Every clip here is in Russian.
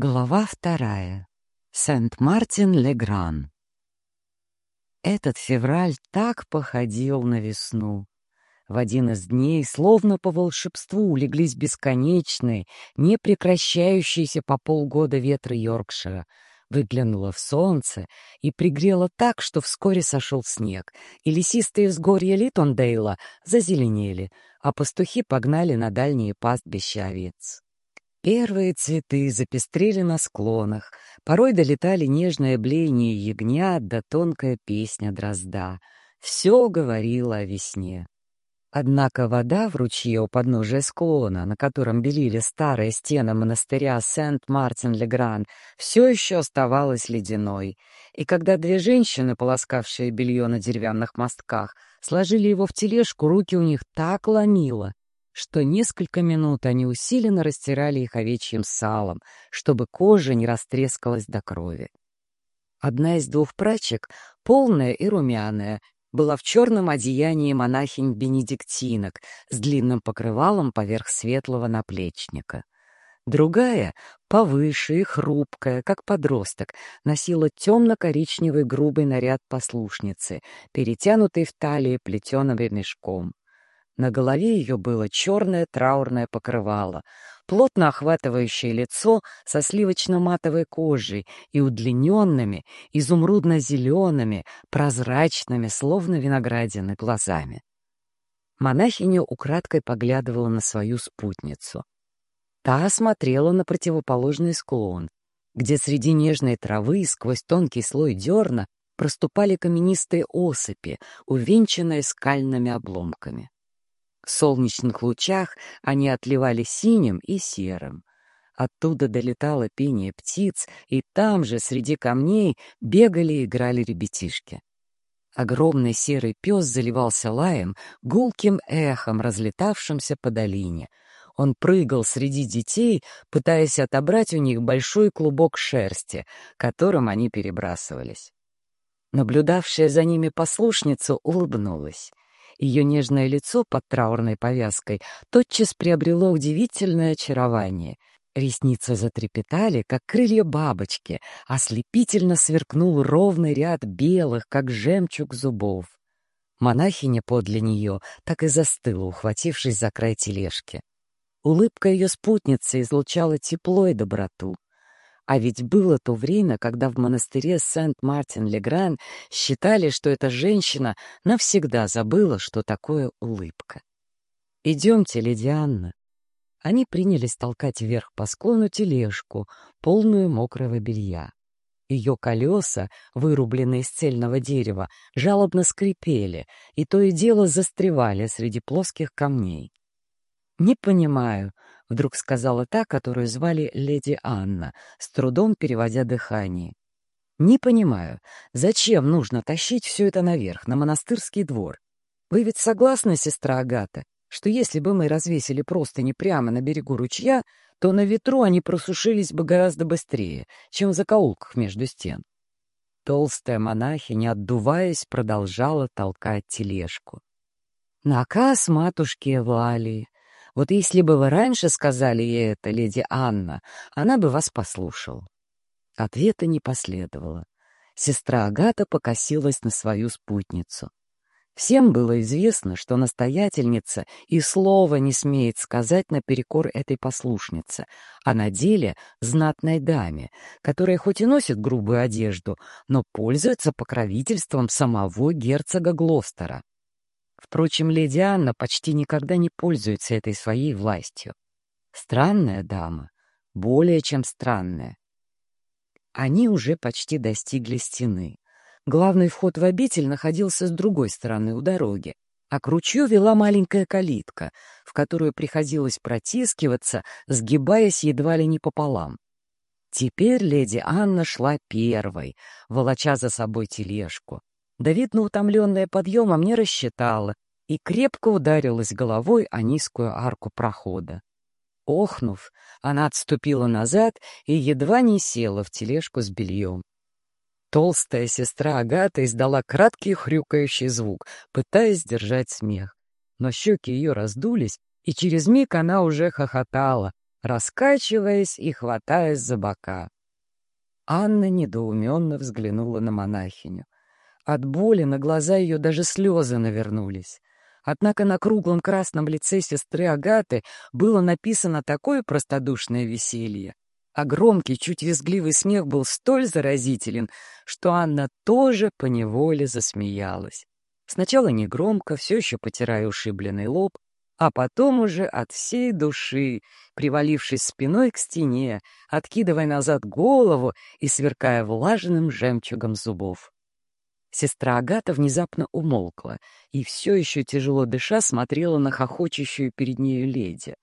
Глава вторая. Сент-Мартин-Легран. Этот февраль так походил на весну. В один из дней, словно по волшебству, улеглись бесконечные, не прекращающиеся по полгода ветры Йоркшира. Выглянуло в солнце и пригрело так, что вскоре сошел снег, и лесистые взгорья Литондейла зазеленели, а пастухи погнали на дальние пастбища овец. Первые цветы запестрели на склонах, порой долетали нежное блеяние ягнят да тонкая песня дрозда. Все говорило о весне. Однако вода в ручье у подножия склона, на котором белили старые стены монастыря Сент-Мартин-Легран, все еще оставалась ледяной, и когда две женщины, полоскавшие белье на деревянных мостках, сложили его в тележку, руки у них так ломило, что несколько минут они усиленно растирали их овечьим салом, чтобы кожа не растрескалась до крови. Одна из двух прачек, полная и румяная, была в черном одеянии монахинь-бенедиктинок с длинным покрывалом поверх светлого наплечника. Другая, повыше и хрупкая, как подросток, носила темно-коричневый грубый наряд послушницы, перетянутый в талии плетеным мешком. На голове ее было черное траурное покрывало, плотно охватывающее лицо со сливочно-матовой кожей и удлиненными, изумрудно-зелеными, прозрачными, словно виноградины, глазами. Монахиня украдкой поглядывала на свою спутницу. Та смотрела на противоположный склон, где среди нежной травы сквозь тонкий слой дерна проступали каменистые осыпи, увенчанные скальными обломками. Солнечных лучах они отливали синим и серым. Оттуда долетало пение птиц, и там же, среди камней, бегали и играли ребятишки. Огромный серый пес заливался лаем, гулким эхом, разлетавшимся по долине. Он прыгал среди детей, пытаясь отобрать у них большой клубок шерсти, которым они перебрасывались. Наблюдавшая за ними послушница улыбнулась. Ее нежное лицо под траурной повязкой тотчас приобрело удивительное очарование. Ресницы затрепетали, как крылья бабочки, ослепительно сверкнул ровный ряд белых, как жемчуг зубов. Монахиня подле нее так и застыла, ухватившись за край тележки. Улыбка ее спутницы излучала тепло и доброту. А ведь было то время, когда в монастыре Сент-Мартин-Легран считали, что эта женщина навсегда забыла, что такое улыбка. «Идемте, леди Анна». Они принялись толкать вверх по склону тележку, полную мокрого белья. Ее колеса, вырубленные из цельного дерева, жалобно скрипели, и то и дело застревали среди плоских камней. «Не понимаю», — вдруг сказала та, которую звали леди Анна, с трудом переводя дыхание. «Не понимаю, зачем нужно тащить все это наверх, на монастырский двор? Вы ведь согласны, сестра Агата, что если бы мы развесили простыни прямо на берегу ручья, то на ветру они просушились бы гораздо быстрее, чем в закоулках между стен?» Толстая монахиня, отдуваясь, продолжала толкать тележку. Наказ матушки Эвалии вот если бы вы раньше сказали ей это, леди Анна, она бы вас послушала. Ответа не последовало. Сестра Агата покосилась на свою спутницу. Всем было известно, что настоятельница и слова не смеет сказать наперекор этой послушнице, а на деле знатной даме, которая хоть и носит грубую одежду, но пользуется покровительством самого герцога Глостера. Впрочем, леди Анна почти никогда не пользуется этой своей властью. Странная дама, более чем странная. Они уже почти достигли стены. Главный вход в обитель находился с другой стороны у дороги, а к ручью вела маленькая калитка, в которую приходилось протискиваться, сгибаясь едва ли не пополам. Теперь леди Анна шла первой, волоча за собой тележку. Да, видно, утомленная подъемом не рассчитала и крепко ударилась головой о низкую арку прохода. Охнув, она отступила назад и едва не села в тележку с бельем. Толстая сестра Агата издала краткий хрюкающий звук, пытаясь сдержать смех. Но щеки ее раздулись, и через миг она уже хохотала, раскачиваясь и хватаясь за бока. Анна недоуменно взглянула на монахиню. От боли на глаза ее даже слезы навернулись. Однако на круглом красном лице сестры Агаты было написано такое простодушное веселье, а громкий, чуть визгливый смех был столь заразителен, что Анна тоже поневоле засмеялась. Сначала негромко, все еще потирая ушибленный лоб, а потом уже от всей души, привалившись спиной к стене, откидывая назад голову и сверкая влажным жемчугом зубов. Сестра Агата внезапно умолкла и все еще тяжело дыша смотрела на хохочущую перед нею леди.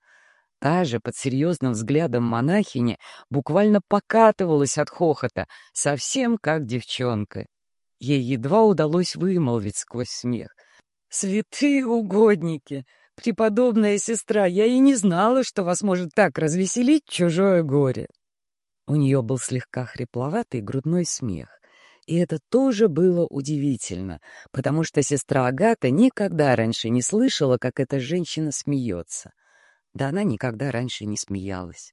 Та же под серьезным взглядом монахини буквально покатывалась от хохота, совсем как девчонка. Ей едва удалось вымолвить сквозь смех. «Святые угодники! «Преподобная сестра, я и не знала, что вас может так развеселить чужое горе». У нее был слегка хрипловатый грудной смех. И это тоже было удивительно, потому что сестра Агата никогда раньше не слышала, как эта женщина смеется. Да она никогда раньше не смеялась.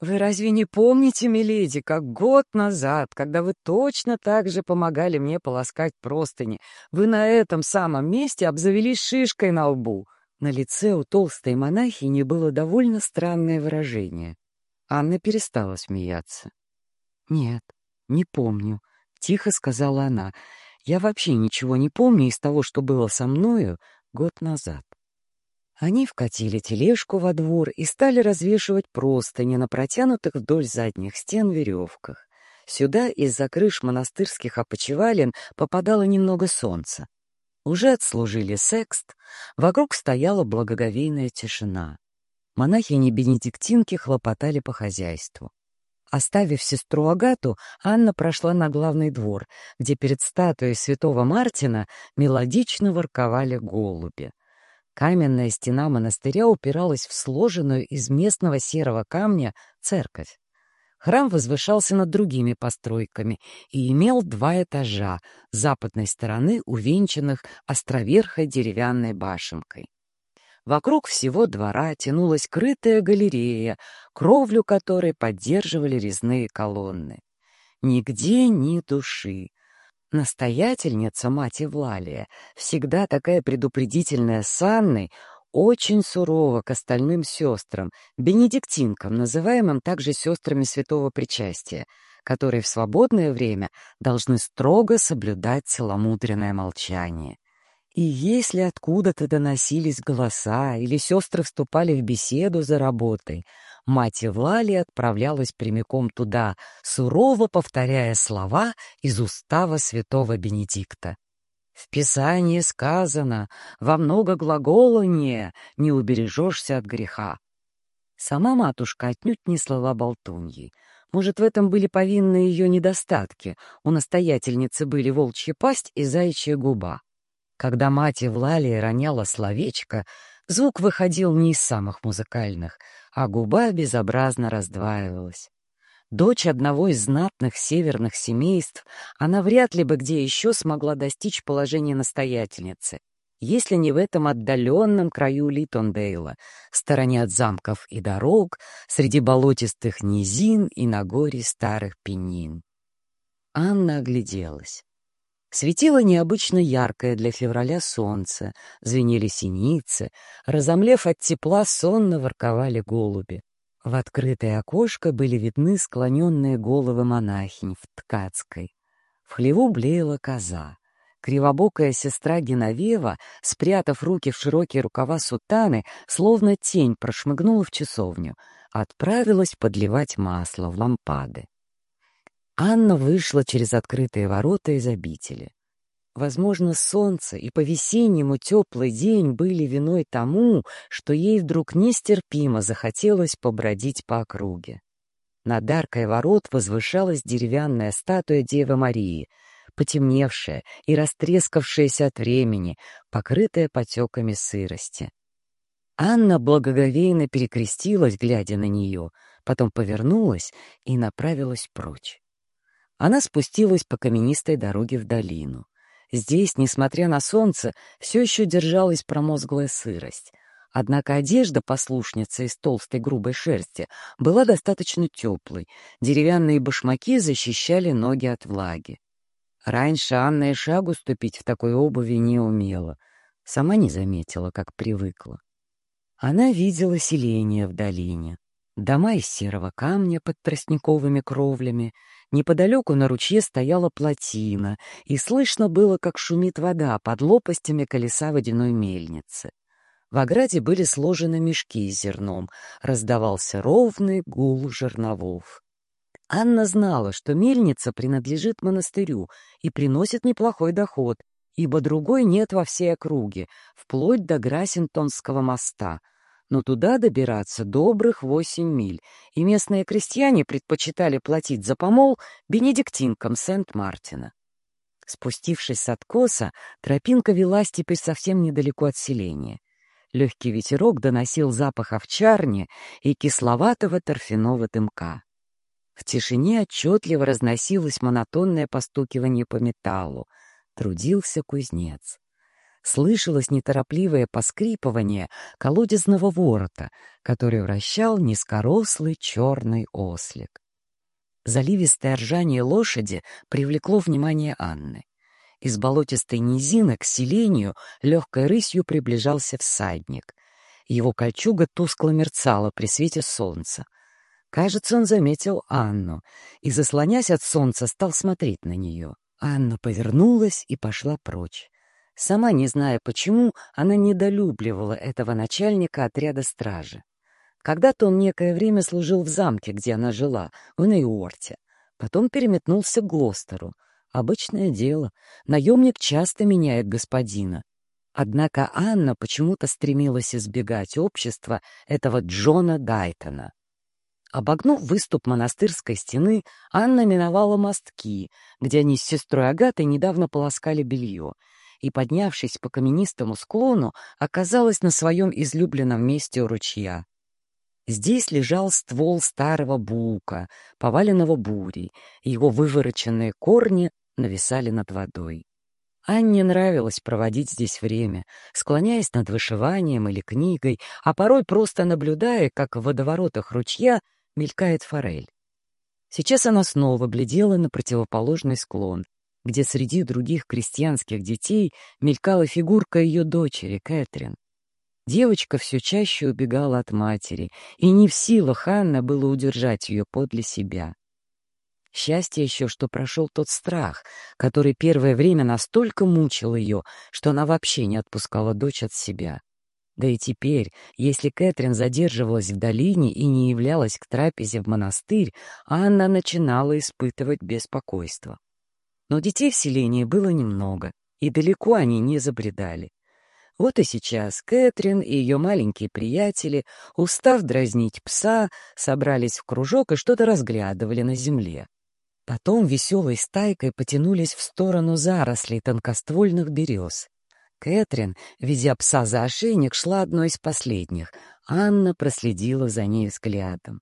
«Вы разве не помните, миледи, как год назад, когда вы точно так же помогали мне полоскать простыни, вы на этом самом месте обзавелись шишкой на лбу?» На лице у толстой монахини было довольно странное выражение. Анна перестала смеяться. «Нет, не помню», — тихо сказала она. «Я вообще ничего не помню из того, что было со мною год назад». Они вкатили тележку во двор и стали развешивать простыни на протянутых вдоль задних стен веревках. Сюда из-за крыш монастырских опочивален попадало немного солнца. Уже отслужили секст, вокруг стояла благоговейная тишина. Монахини-бенедиктинки хлопотали по хозяйству. Оставив сестру Агату, Анна прошла на главный двор, где перед статуей святого Мартина мелодично ворковали голуби. Каменная стена монастыря упиралась в сложенную из местного серого камня церковь. Храм возвышался над другими постройками и имел два этажа, с западной стороны увенчанных островерхой деревянной башенкой. Вокруг всего двора тянулась крытая галерея, кровлю которой поддерживали резные колонны. Нигде ни души. Настоятельница, мать Евлалия, всегда такая предупредительная с Анной, очень сурово к остальным сестрам, бенедиктинкам, называемым также сестрами святого причастия, которые в свободное время должны строго соблюдать целомудренное молчание. И если откуда-то доносились голоса или сестры вступали в беседу за работой, мать Евлалия отправлялась прямиком туда, сурово повторяя слова из устава святого Бенедикта. В Писании сказано «во много глаголания не убережешься от греха». Сама матушка отнюдь не слова болтуньей. Может, в этом были повинны ее недостатки. У настоятельницы были волчья пасть и заячья губа. Когда мать Евлалия роняла словечко, звук выходил не из самых музыкальных, а губа безобразно раздваивалась. Дочь одного из знатных северных семейств, она вряд ли бы где еще смогла достичь положения настоятельницы, если не в этом отдаленном краю Литондейла, стороне от замков и дорог, среди болотистых низин и на горе старых пенин. Анна огляделась. Светило необычно яркое для февраля солнце, звенели синицы, разомлев от тепла, сонно ворковали голуби. В открытое окошко были видны склоненные головы монахинь в ткацкой. В хлеву блеяла коза. Кривобокая сестра Геновева, спрятав руки в широкие рукава сутаны, словно тень прошмыгнула в часовню, отправилась подливать масло в лампады. Анна вышла через открытые ворота из обители. Возможно, солнце и по-весеннему теплый день были виной тому, что ей вдруг нестерпимо захотелось побродить по округе. Над аркой ворот возвышалась деревянная статуя Девы Марии, потемневшая и растрескавшаяся от времени, покрытая потеками сырости. Анна благоговейно перекрестилась, глядя на нее, потом повернулась и направилась прочь. Она спустилась по каменистой дороге в долину. Здесь, несмотря на солнце, все еще держалась промозглая сырость. Однако одежда послушницы из толстой грубой шерсти была достаточно теплой, деревянные башмаки защищали ноги от влаги. Раньше Анна и шагу ступить в такой обуви не умела, сама не заметила, как привыкла. Она видела селение в долине, дома из серого камня под тростниковыми кровлями, неподалеку на ручье стояла плотина, и слышно было, как шумит вода под лопастями колеса водяной мельницы. В ограде были сложены мешки с зерном, раздавался ровный гул жерновов. Анна знала, что мельница принадлежит монастырю и приносит неплохой доход, ибо другой нет во всей округе, вплоть до Грасинтонского моста. Но туда добираться добрых восемь миль, и местные крестьяне предпочитали платить за помол бенедиктинкам Сент-Мартина. Спустившись с откоса, тропинка велась теперь совсем недалеко от селения. Легкий ветерок доносил запах овчарни и кисловатого торфяного дымка. В тишине отчетливо разносилось монотонное постукивание по металлу. Трудился кузнец. Слышалось неторопливое поскрипывание колодезного ворота, который вращал низкорослый черный ослик. Заливистое ржание лошади привлекло внимание Анны. Из болотистой низины к селению легкой рысью приближался всадник. Его кольчуга тускло мерцала при свете солнца. Кажется, он заметил Анну и, заслонясь от солнца, стал смотреть на нее. Анна повернулась и пошла прочь. Сама не зная почему, она недолюбливала этого начальника отряда стражи. Когда-то он некое время служил в замке, где она жила, в Нейорте. Потом переметнулся к Глостеру — Обычное дело. Наемник часто меняет господина. Однако Анна почему-то стремилась избегать общества этого Джона Дайтона. Обогнув выступ монастырской стены, Анна миновала мостки, где они с сестрой Агатой недавно полоскали белье, и, поднявшись по каменистому склону, оказалась на своем излюбленном месте у ручья. Здесь лежал ствол старого бука, поваленного бурей, его вывороченные корни нависали над водой. Анне нравилось проводить здесь время, склоняясь над вышиванием или книгой, а порой просто наблюдая, как в водоворотах ручья мелькает форель. Сейчас она снова глядела на противоположный склон, где среди других крестьянских детей мелькала фигурка ее дочери, Кэтрин. Девочка все чаще убегала от матери, и не в силах Анна было удержать ее подле себя. Счастье еще, что прошел тот страх, который первое время настолько мучил ее, что она вообще не отпускала дочь от себя. Да и теперь, если Кэтрин задерживалась в долине и не являлась к трапезе в монастырь, Анна начинала испытывать беспокойство. Но детей в селении было немного, и далеко они не забредали. Вот и сейчас Кэтрин и ее маленькие приятели, устав дразнить пса, собрались в кружок и что-то разглядывали на земле. Потом веселой стайкой потянулись в сторону зарослей тонкоствольных берез. Кэтрин, ведя пса за ошейник, шла одной из последних. Анна проследила за ней взглядом.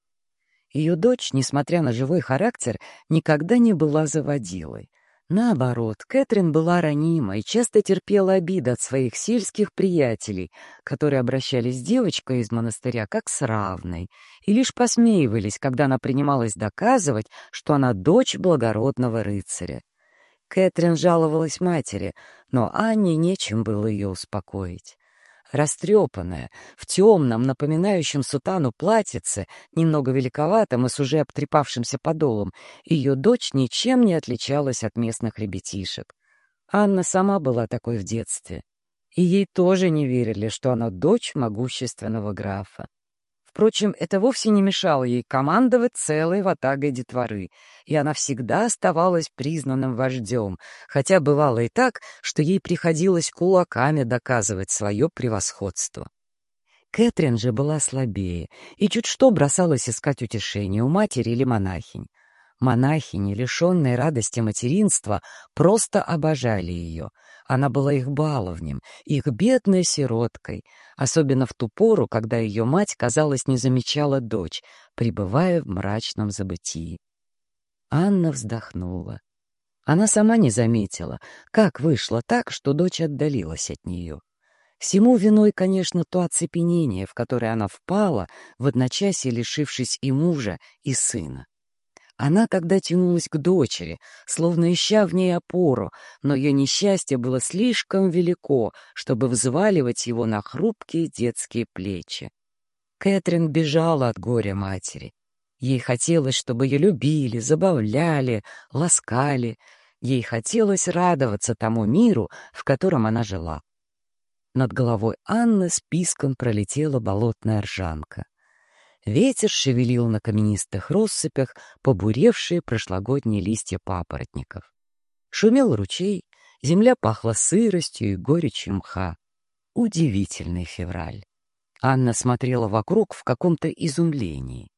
Ее дочь, несмотря на живой характер, никогда не была заводилой. Наоборот, Кэтрин была ранима и часто терпела обиды от своих сельских приятелей, которые обращались с девочкой из монастыря как с равной, и лишь посмеивались, когда она принималась доказывать, что она дочь благородного рыцаря. Кэтрин жаловалась матери, но Анне нечем было ее успокоить растрепанная, в темном, напоминающем сутану платьице, немного великоватом и с уже обтрепавшимся подолом, ее дочь ничем не отличалась от местных ребятишек. Анна сама была такой в детстве, и ей тоже не верили, что она дочь могущественного графа. Впрочем, это вовсе не мешало ей командовать целой ватагой детворы, и она всегда оставалась признанным вождем, хотя бывало и так, что ей приходилось кулаками доказывать свое превосходство. Кэтрин же была слабее и чуть что бросалась искать утешение у матери или монахинь. Монахини, лишенные радости материнства, просто обожали ее. Она была их баловнем, их бедной сироткой, особенно в ту пору, когда ее мать, казалось, не замечала дочь, пребывая в мрачном забытии. Анна вздохнула. Она сама не заметила, как вышло так, что дочь отдалилась от нее. Всему виной, конечно, то оцепенение, в которое она впала, в одночасье лишившись и мужа, и сына. Она тогда тянулась к дочери, словно ища в ней опору, но ее несчастье было слишком велико, чтобы взваливать его на хрупкие детские плечи. Кэтрин бежала от горя матери. Ей хотелось, чтобы ее любили, забавляли, ласкали. Ей хотелось радоваться тому миру, в котором она жила. Над головой Анны списком пролетела болотная ржанка. Ветер шевелил на каменистых россыпях побуревшие прошлогодние листья папоротников. Шумел ручей, земля пахла сыростью и горечью мха. Удивительный февраль. Анна смотрела вокруг в каком-то изумлении.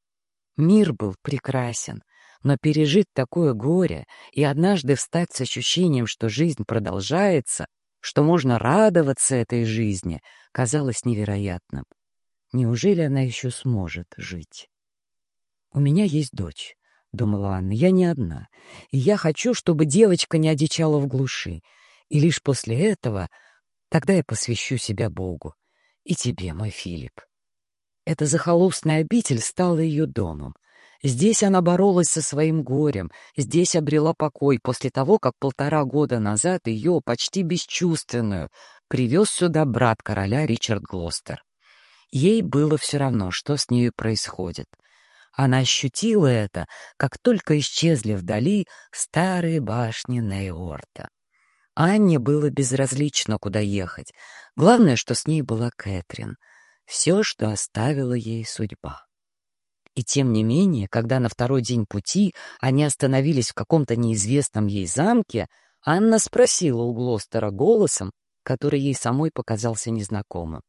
Мир был прекрасен, но пережить такое горе и однажды встать с ощущением, что жизнь продолжается, что можно радоваться этой жизни, казалось невероятным. Неужели она еще сможет жить? «У меня есть дочь», — думала Анна, — «я не одна, и я хочу, чтобы девочка не одичала в глуши, и лишь после этого тогда я посвящу себя Богу и тебе, мой Филипп». Эта захолустная обитель стала ее домом. Здесь она боролась со своим горем, здесь обрела покой после того, как полтора года назад ее, почти бесчувственную, привез сюда брат короля Ричард Глостер. Ей было все равно, что с нею происходит. Она ощутила это, как только исчезли вдали старые башни Нейорта. Анне было безразлично, куда ехать. Главное, что с ней была Кэтрин. Все, что оставила ей судьба. И тем не менее, когда на второй день пути они остановились в каком-то неизвестном ей замке, Анна спросила у Глостера голосом, который ей самой показался незнакомым.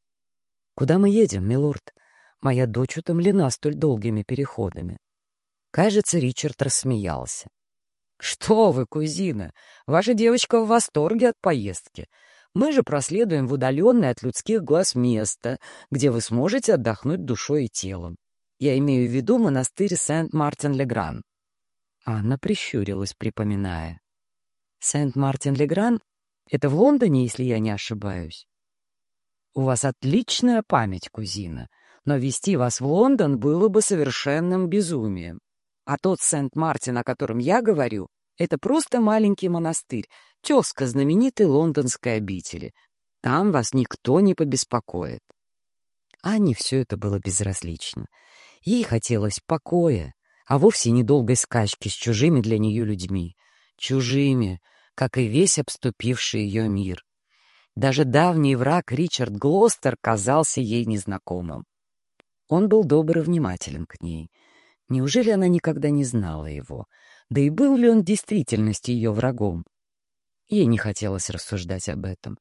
«Куда мы едем, милорд? Моя дочь утомлена столь долгими переходами». Кажется, Ричард рассмеялся. «Что вы, кузина, ваша девочка в восторге от поездки. Мы же проследуем в удаленное от людских глаз место, где вы сможете отдохнуть душой и телом. Я имею в виду монастырь Сент-Мартин-Легран». Анна прищурилась, припоминая. «Сент-Мартин-Легран? Это в Лондоне, если я не ошибаюсь?» «У вас отличная память, кузина, но вести вас в Лондон было бы совершенным безумием. А тот Сент-Мартин, о котором я говорю, это просто маленький монастырь, тезка знаменитой лондонской обители. Там вас никто не побеспокоит». Анне все это было безразлично. Ей хотелось покоя, а вовсе недолгой скачки с чужими для нее людьми. Чужими, как и весь обступивший ее мир. Даже давний враг Ричард Глостер казался ей незнакомым. Он был добр и внимателен к ней. Неужели она никогда не знала его? Да и был ли он в действительности ее врагом? Ей не хотелось рассуждать об этом.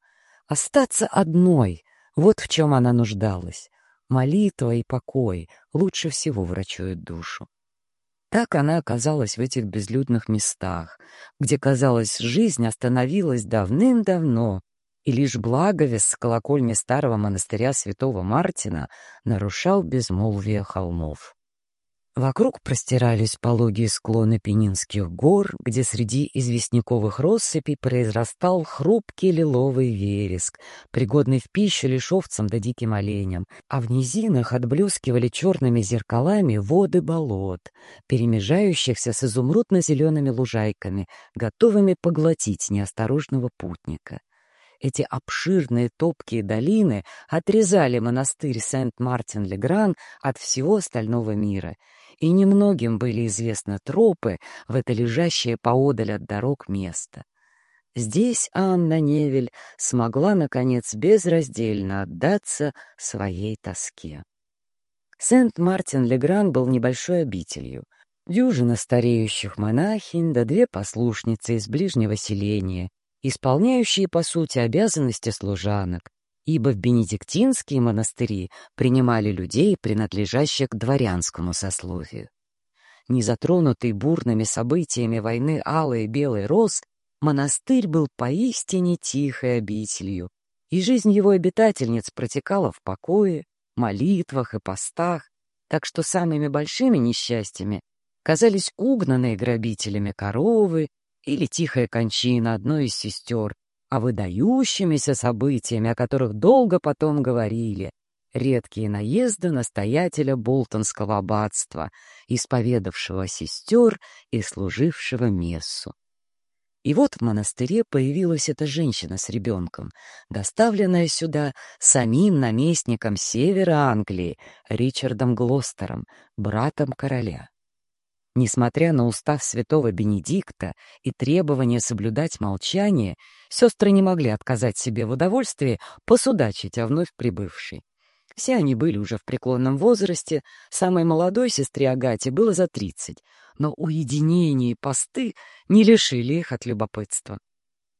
Остаться одной — вот в чем она нуждалась. Молитва и покой лучше всего врачуют душу. Так она оказалась в этих безлюдных местах, где, казалось, жизнь остановилась давным-давно, и лишь благовест с колокольни старого монастыря святого Мартина нарушал безмолвие холмов. Вокруг простирались пологие склоны Пенинских гор, где среди известняковых россыпей произрастал хрупкий лиловый вереск, пригодный в пищу лишь овцам да диким оленям, а в низинах отблескивали черными зеркалами воды болот, перемежающихся с изумрудно-зелеными лужайками, готовыми поглотить неосторожного путника. Эти обширные топкие долины отрезали монастырь Сент-Мартин-Легран от всего остального мира — и немногим были известны тропы в это лежащее поодаль от дорог место. Здесь Анна Невель смогла, наконец, безраздельно отдаться своей тоске. Сент-Мартин-Легран был небольшой обителью. Дюжина стареющих монахинь да две послушницы из ближнего селения, исполняющие, по сути, обязанности служанок, ибо в бенедиктинские монастыри принимали людей, принадлежащих к дворянскому сословию. Незатронутый бурными событиями войны алый и белый роз, монастырь был поистине тихой обителью, и жизнь его обитательниц протекала в покое, молитвах и постах, так что самыми большими несчастьями казались угнанные грабителями коровы или тихая кончина одной из сестер, а выдающимися событиями, о которых долго потом говорили. Редкие наезды настоятеля Болтонского аббатства, исповедавшего сестер и служившего мессу. И вот в монастыре появилась эта женщина с ребенком, доставленная сюда самим наместником севера Англии, Ричардом Глостером, братом короля. Несмотря на устав святого Бенедикта и требование соблюдать молчание, сестры не могли отказать себе в удовольствии посудачить о вновь прибывшей. Все они были уже в преклонном возрасте, самой молодой сестре Агате было за тридцать, но уединение и посты не лишили их от любопытства.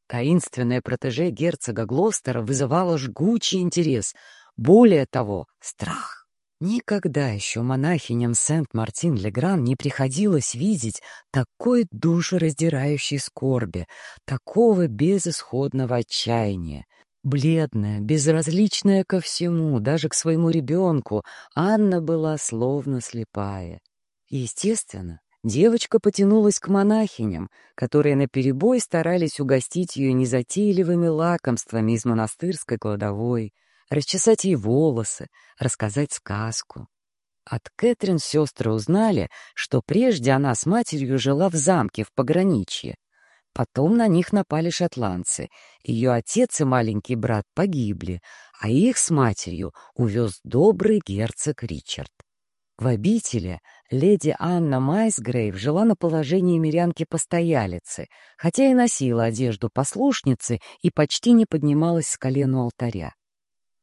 Таинственное протеже герцога Глостера вызывало жгучий интерес, более того, страх. Никогда еще монахиням Сент-Мартин-Легран не приходилось видеть такой душераздирающей скорби, такого безысходного отчаяния. Бледная, безразличная ко всему, даже к своему ребенку, Анна была словно слепая. Естественно, девочка потянулась к монахиням, которые наперебой старались угостить ее незатейливыми лакомствами из монастырской кладовой, расчесать ей волосы, рассказать сказку. От Кэтрин сестры узнали, что прежде она с матерью жила в замке в пограничье, Потом на них напали шотландцы. Ее отец и маленький брат погибли, а их с матерью увез добрый герцог Ричард. В обители леди Анна Майсгрейв жила на положении мирянки-постоялицы, хотя и носила одежду послушницы и почти не поднималась с колена алтаря.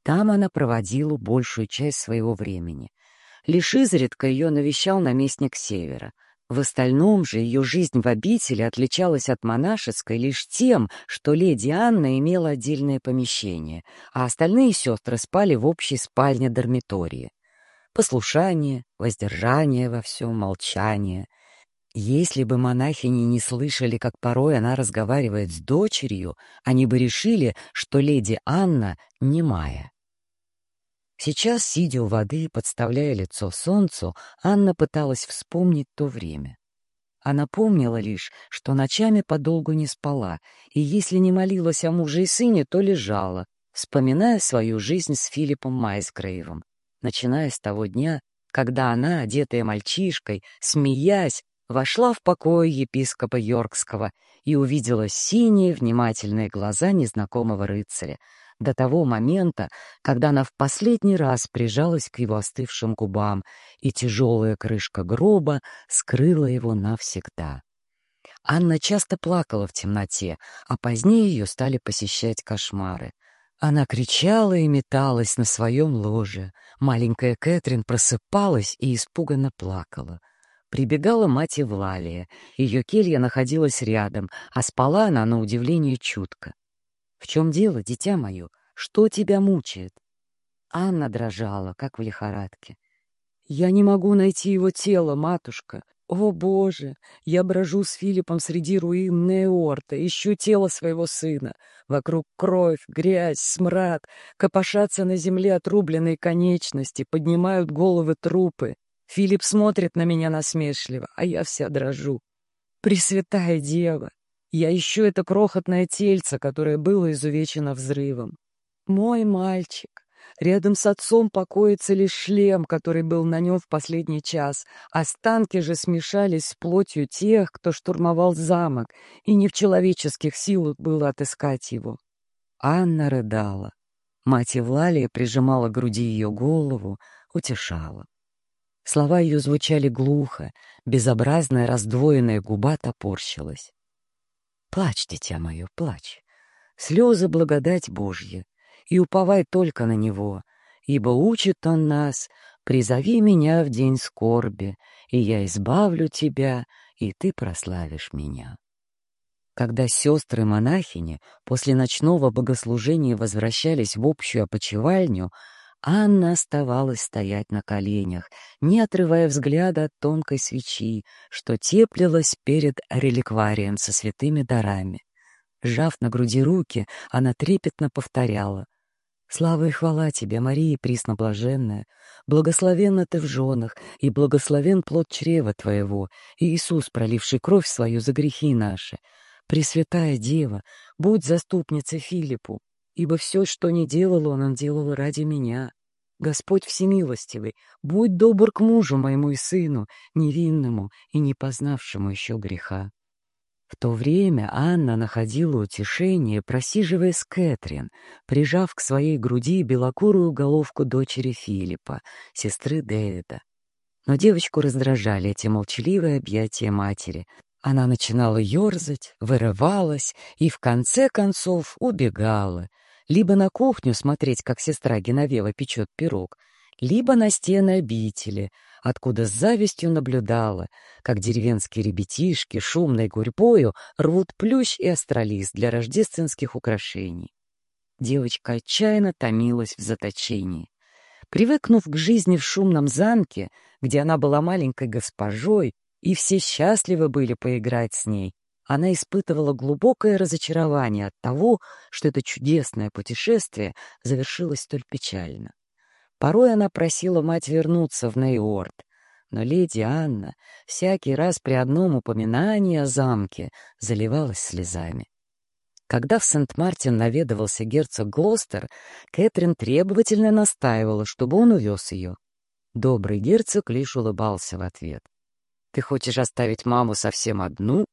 Там она проводила большую часть своего времени. Лишь изредка ее навещал наместник Севера — в остальном же ее жизнь в обители отличалась от монашеской лишь тем, что леди Анна имела отдельное помещение, а остальные сестры спали в общей спальне-дармитории. Послушание, воздержание во всем, молчание. Если бы монахини не слышали, как порой она разговаривает с дочерью, они бы решили, что леди Анна немая. Сейчас, сидя у воды и подставляя лицо солнцу, Анна пыталась вспомнить то время. Она помнила лишь, что ночами подолгу не спала, и если не молилась о муже и сыне, то лежала, вспоминая свою жизнь с Филиппом Майсгрейвом, начиная с того дня, когда она, одетая мальчишкой, смеясь, вошла в покой епископа Йоркского и увидела синие внимательные глаза незнакомого рыцаря, до того момента, когда она в последний раз прижалась к его остывшим губам, и тяжелая крышка гроба скрыла его навсегда. Анна часто плакала в темноте, а позднее ее стали посещать кошмары. Она кричала и металась на своем ложе. Маленькая Кэтрин просыпалась и испуганно плакала. Прибегала мать Евлалия. Ее келья находилась рядом, а спала она, на удивление, чутко. «В чем дело, дитя мое? Что тебя мучает?» Анна дрожала, как в лихорадке. «Я не могу найти его тело, матушка. О, Боже! Я брожу с Филиппом среди руин Неорта, ищу тело своего сына. Вокруг кровь, грязь, смрад, копошатся на земле отрубленные конечности, поднимают головы трупы. Филипп смотрит на меня насмешливо, а я вся дрожу. Пресвятая Дева! Я ищу это крохотное тельце, которое было изувечено взрывом. Мой мальчик. Рядом с отцом покоится лишь шлем, который был на нем в последний час. Останки же смешались с плотью тех, кто штурмовал замок, и не в человеческих силах было отыскать его. Анна рыдала. Мать Евлалия прижимала к груди ее голову, утешала. Слова ее звучали глухо, безобразная раздвоенная губа топорщилась. Плачь, дитя мое, плачь. Слезы — благодать Божья, и уповай только на Него, ибо учит Он нас, призови меня в день скорби, и я избавлю тебя, и ты прославишь меня. Когда сестры-монахини после ночного богослужения возвращались в общую опочивальню, Анна оставалась стоять на коленях, не отрывая взгляда от тонкой свечи, что теплилась перед реликварием со святыми дарами. Сжав на груди руки, она трепетно повторяла «Слава и хвала тебе, Мария пресноблаженная! Благословенна ты в женах, и благословен плод чрева твоего, и Иисус, проливший кровь свою за грехи наши. Пресвятая Дева, будь заступницей Филиппу, ибо все, что не делал он, он делал ради меня. Господь всемилостивый, будь добр к мужу моему и сыну, невинному и не познавшему еще греха. В то время Анна находила утешение, просиживая с Кэтрин, прижав к своей груди белокурую головку дочери Филиппа, сестры Дэвида. Но девочку раздражали эти молчаливые объятия матери. Она начинала ерзать, вырывалась и, в конце концов, убегала. Либо на кухню смотреть, как сестра Геновева печет пирог, либо на стены обители, откуда с завистью наблюдала, как деревенские ребятишки шумной гурьбою рвут плющ и астролист для рождественских украшений. Девочка отчаянно томилась в заточении. Привыкнув к жизни в шумном замке, где она была маленькой госпожой, и все счастливы были поиграть с ней, она испытывала глубокое разочарование от того, что это чудесное путешествие завершилось столь печально. Порой она просила мать вернуться в Нейорд, но леди Анна всякий раз при одном упоминании о замке заливалась слезами. Когда в Сент-Мартин наведывался герцог Глостер, Кэтрин требовательно настаивала, чтобы он увез ее. Добрый герцог лишь улыбался в ответ. «Ты хочешь оставить маму совсем одну?»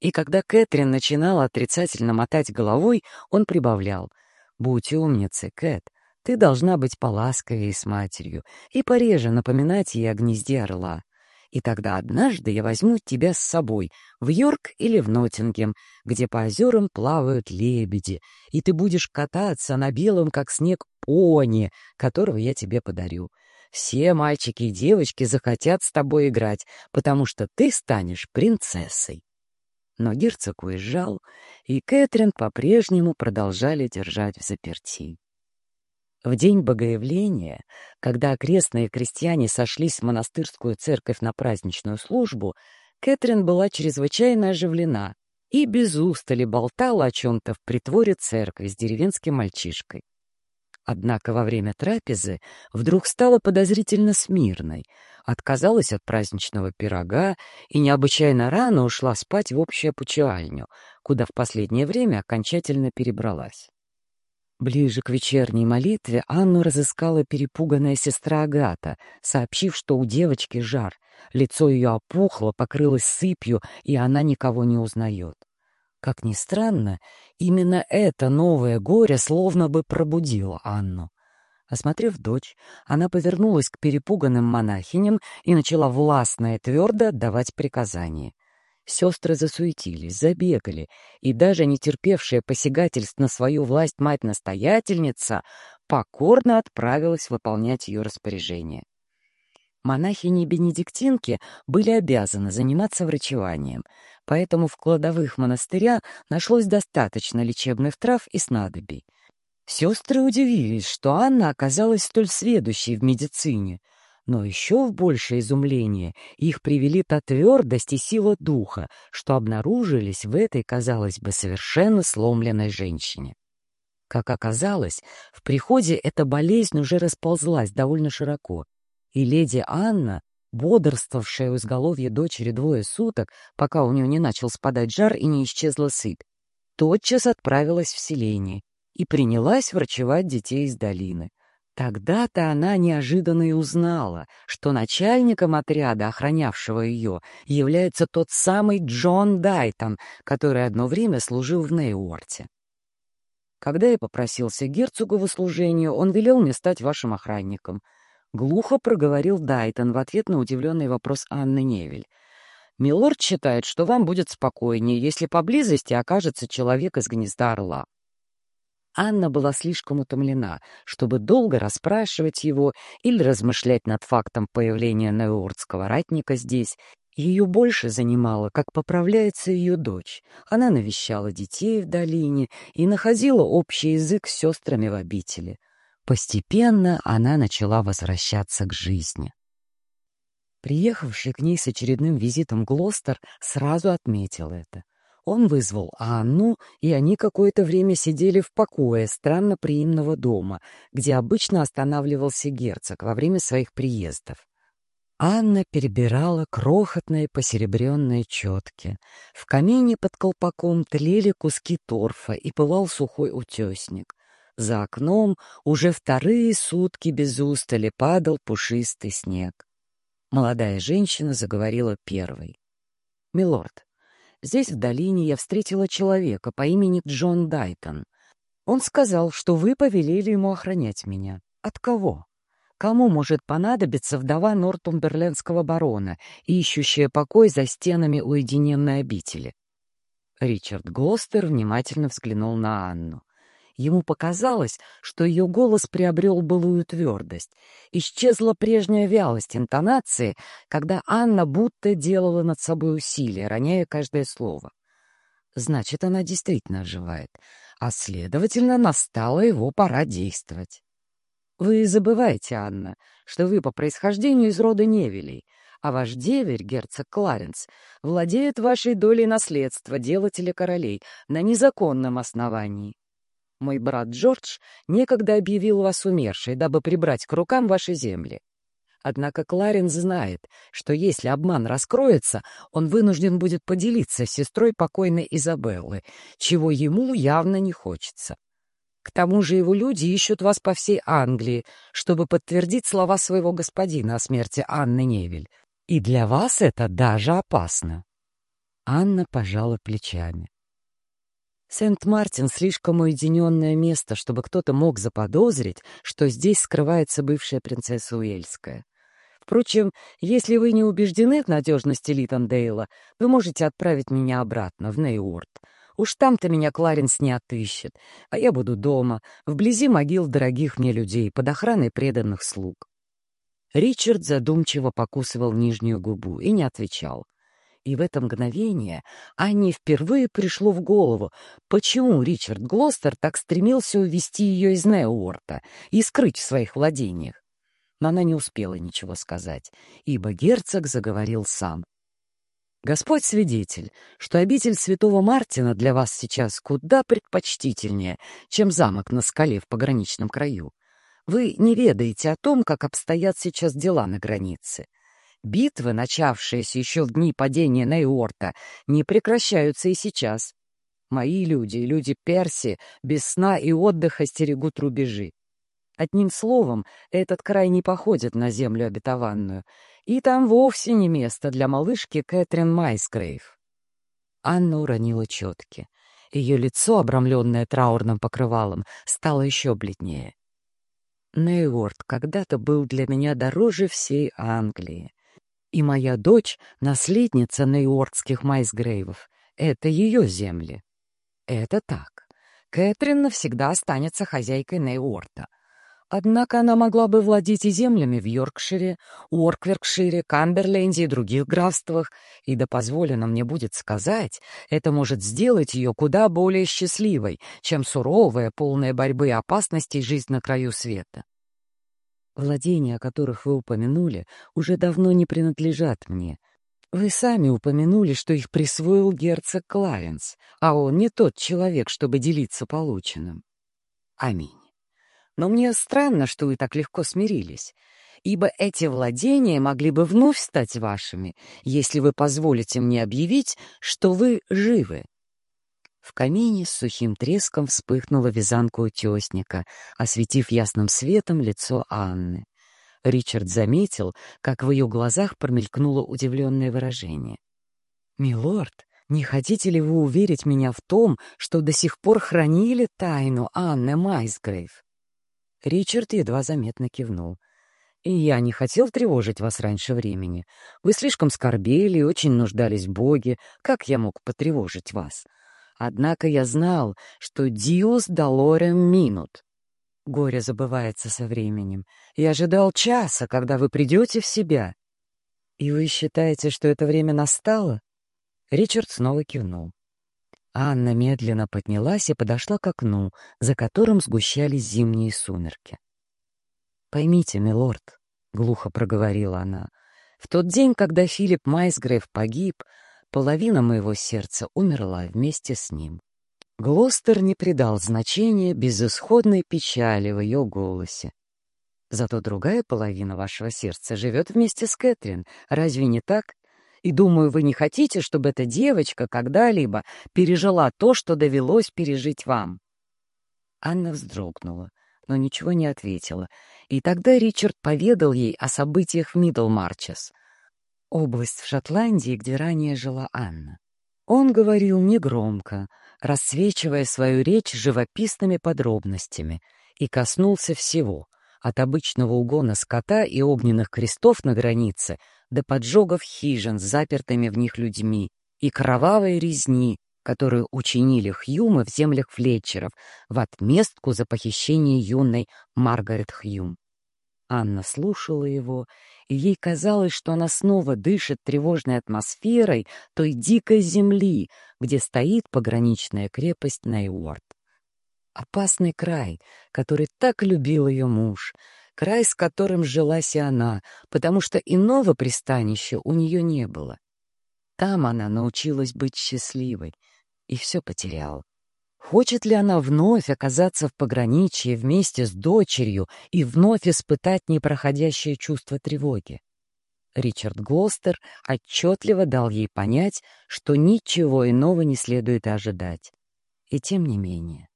И когда Кэтрин начинала отрицательно мотать головой, он прибавлял. «Будь умницей, Кэт, ты должна быть поласковее с матерью и пореже напоминать ей о гнезде орла. И тогда однажды я возьму тебя с собой в Йорк или в Ноттингем, где по озерам плавают лебеди, и ты будешь кататься на белом, как снег, пони, которого я тебе подарю. Все мальчики и девочки захотят с тобой играть, потому что ты станешь принцессой. Но герцог уезжал, и Кэтрин по-прежнему продолжали держать в заперти. В день Богоявления, когда окрестные крестьяне сошлись в монастырскую церковь на праздничную службу, Кэтрин была чрезвычайно оживлена и без устали болтала о чем-то в притворе церкви с деревенским мальчишкой. Однако во время трапезы вдруг стала подозрительно смирной, отказалась от праздничного пирога и необычайно рано ушла спать в общую опочивальню, куда в последнее время окончательно перебралась. Ближе к вечерней молитве Анну разыскала перепуганная сестра Агата, сообщив, что у девочки жар. Лицо ее опухло, покрылось сыпью, и она никого не узнает. Как ни странно, именно это новое горе словно бы пробудило Анну. Осмотрев дочь, она повернулась к перепуганным монахиням и начала властно и твердо отдавать приказания — Сестры засуетились, забегали, и даже не терпевшая посягательств на свою власть мать-настоятельница покорно отправилась выполнять ее распоряжение. Монахини-бенедиктинки были обязаны заниматься врачеванием, поэтому в кладовых монастыря нашлось достаточно лечебных трав и снадобий. Сестры удивились, что Анна оказалась столь сведущей в медицине — но еще в большее изумление их привели та твердость и сила духа, что обнаружились в этой, казалось бы, совершенно сломленной женщине. Как оказалось, в приходе эта болезнь уже расползлась довольно широко, и леди Анна, бодрствовавшая у изголовья дочери двое суток, пока у нее не начал спадать жар и не исчезла сыпь, тотчас отправилась в селение и принялась врачевать детей из долины. Тогда-то она неожиданно и узнала, что начальником отряда, охранявшего ее, является тот самый Джон Дайтон, который одно время служил в Нейуорте. Когда я попросился герцогу в услужение, он велел мне стать вашим охранником. Глухо проговорил Дайтон в ответ на удивленный вопрос Анны Невель. «Милорд считает, что вам будет спокойнее, если поблизости окажется человек из гнезда орла. Анна была слишком утомлена, чтобы долго расспрашивать его или размышлять над фактом появления неурдского ратника здесь. Ее больше занимало, как поправляется ее дочь. Она навещала детей в долине и находила общий язык с сестрами в обители. Постепенно она начала возвращаться к жизни. Приехавший к ней с очередным визитом Глостер сразу отметил это — он вызвал Анну, и они какое-то время сидели в покое странно приимного дома, где обычно останавливался герцог во время своих приездов. Анна перебирала крохотные посеребренные четки. В камине под колпаком тлели куски торфа и пылал сухой утесник. За окном уже вторые сутки без устали падал пушистый снег. Молодая женщина заговорила первой. «Милорд, здесь в долине я встретила человека по имени Джон Дайтон. Он сказал, что вы повелели ему охранять меня. От кого?» Кому может понадобиться вдова нортумберлендского барона, ищущая покой за стенами уединенной обители? Ричард Глостер внимательно взглянул на Анну. Ему показалось, что ее голос приобрел былую твердость. Исчезла прежняя вялость интонации, когда Анна будто делала над собой усилия, роняя каждое слово. Значит, она действительно оживает, а, следовательно, настала его пора действовать. Вы забываете, Анна, что вы по происхождению из рода Невелей, а ваш деверь, герцог Кларенс, владеет вашей долей наследства делателя королей на незаконном основании. Мой брат Джордж некогда объявил вас умершей, дабы прибрать к рукам ваши земли. Однако Кларенс знает, что если обман раскроется, он вынужден будет поделиться с сестрой покойной Изабеллы, чего ему явно не хочется. К тому же его люди ищут вас по всей Англии, чтобы подтвердить слова своего господина о смерти Анны Невель. И для вас это даже опасно. Анна пожала плечами. Сент-Мартин — слишком уединенное место, чтобы кто-то мог заподозрить, что здесь скрывается бывшая принцесса Уэльская. Впрочем, если вы не убеждены в надежности Литондейла, вы можете отправить меня обратно, в Нейорд. Уж там-то меня Кларенс не отыщет, а я буду дома, вблизи могил дорогих мне людей, под охраной преданных слуг. Ричард задумчиво покусывал нижнюю губу и не отвечал. И в это мгновение Анне впервые пришло в голову, почему Ричард Глостер так стремился увести ее из Неуорта и скрыть в своих владениях. Но она не успела ничего сказать, ибо герцог заговорил сам. Господь свидетель, что обитель святого Мартина для вас сейчас куда предпочтительнее, чем замок на скале в пограничном краю. Вы не ведаете о том, как обстоят сейчас дела на границе. Битвы, начавшиеся еще в дни падения Нейорта, не прекращаются и сейчас. Мои люди и люди Перси без сна и отдыха стерегут рубежи. Одним словом, этот край не походит на землю обетованную, и там вовсе не место для малышки Кэтрин Майсгрейв. Анна уронила четки. Ее лицо, обрамленное траурным покрывалом, стало еще бледнее. Нейворд когда-то был для меня дороже всей Англии. И моя дочь — наследница нейордских Майсгрейвов. Это ее земли. Это так. Кэтрин навсегда останется хозяйкой Нейорта — Однако она могла бы владеть и землями в Йоркшире, Уоркверкшире, Камберленде и других графствах, и да позволено мне будет сказать, это может сделать ее куда более счастливой, чем суровая, полная борьбы и опасностей жизнь на краю света. Владения, о которых вы упомянули, уже давно не принадлежат мне. Вы сами упомянули, что их присвоил герцог Кларенс, а он не тот человек, чтобы делиться полученным. Аминь. Но мне странно, что вы так легко смирились, ибо эти владения могли бы вновь стать вашими, если вы позволите мне объявить, что вы живы. В камине с сухим треском вспыхнула вязанка утесника, осветив ясным светом лицо Анны. Ричард заметил, как в ее глазах промелькнуло удивленное выражение. «Милорд, не хотите ли вы уверить меня в том, что до сих пор хранили тайну Анны Майсгрейв?» Ричард едва заметно кивнул. «И я не хотел тревожить вас раньше времени. Вы слишком скорбели и очень нуждались в Боге. Как я мог потревожить вас? Однако я знал, что «Диус долорем минут». Горе забывается со временем. Я ожидал часа, когда вы придете в себя. И вы считаете, что это время настало? Ричард снова кивнул. Анна медленно поднялась и подошла к окну, за которым сгущались зимние сумерки. «Поймите, милорд», — глухо проговорила она, — «в тот день, когда Филипп Майсгрейв погиб, половина моего сердца умерла вместе с ним». Глостер не придал значения безысходной печали в ее голосе. Зато другая половина вашего сердца живет вместе с Кэтрин. Разве не так? И думаю, вы не хотите, чтобы эта девочка когда-либо пережила то, что довелось пережить вам. Анна вздрогнула, но ничего не ответила. И тогда Ричард поведал ей о событиях в Мидлмарчес, область в Шотландии, где ранее жила Анна. Он говорил негромко, рассвечивая свою речь живописными подробностями, и коснулся всего — от обычного угона скота и огненных крестов на границе до поджогов хижин с запертыми в них людьми и кровавой резни, которую учинили Хьюмы в землях Флетчеров в отместку за похищение юной Маргарет Хьюм. Анна слушала его, и ей казалось, что она снова дышит тревожной атмосферой той дикой земли, где стоит пограничная крепость Нейворд. Опасный край, который так любил ее муж, край, с которым жилась и она, потому что иного пристанища у нее не было. Там она научилась быть счастливой и все потеряла. Хочет ли она вновь оказаться в пограничье вместе с дочерью и вновь испытать непроходящее чувство тревоги? Ричард Глостер отчетливо дал ей понять, что ничего иного не следует ожидать. И тем не менее.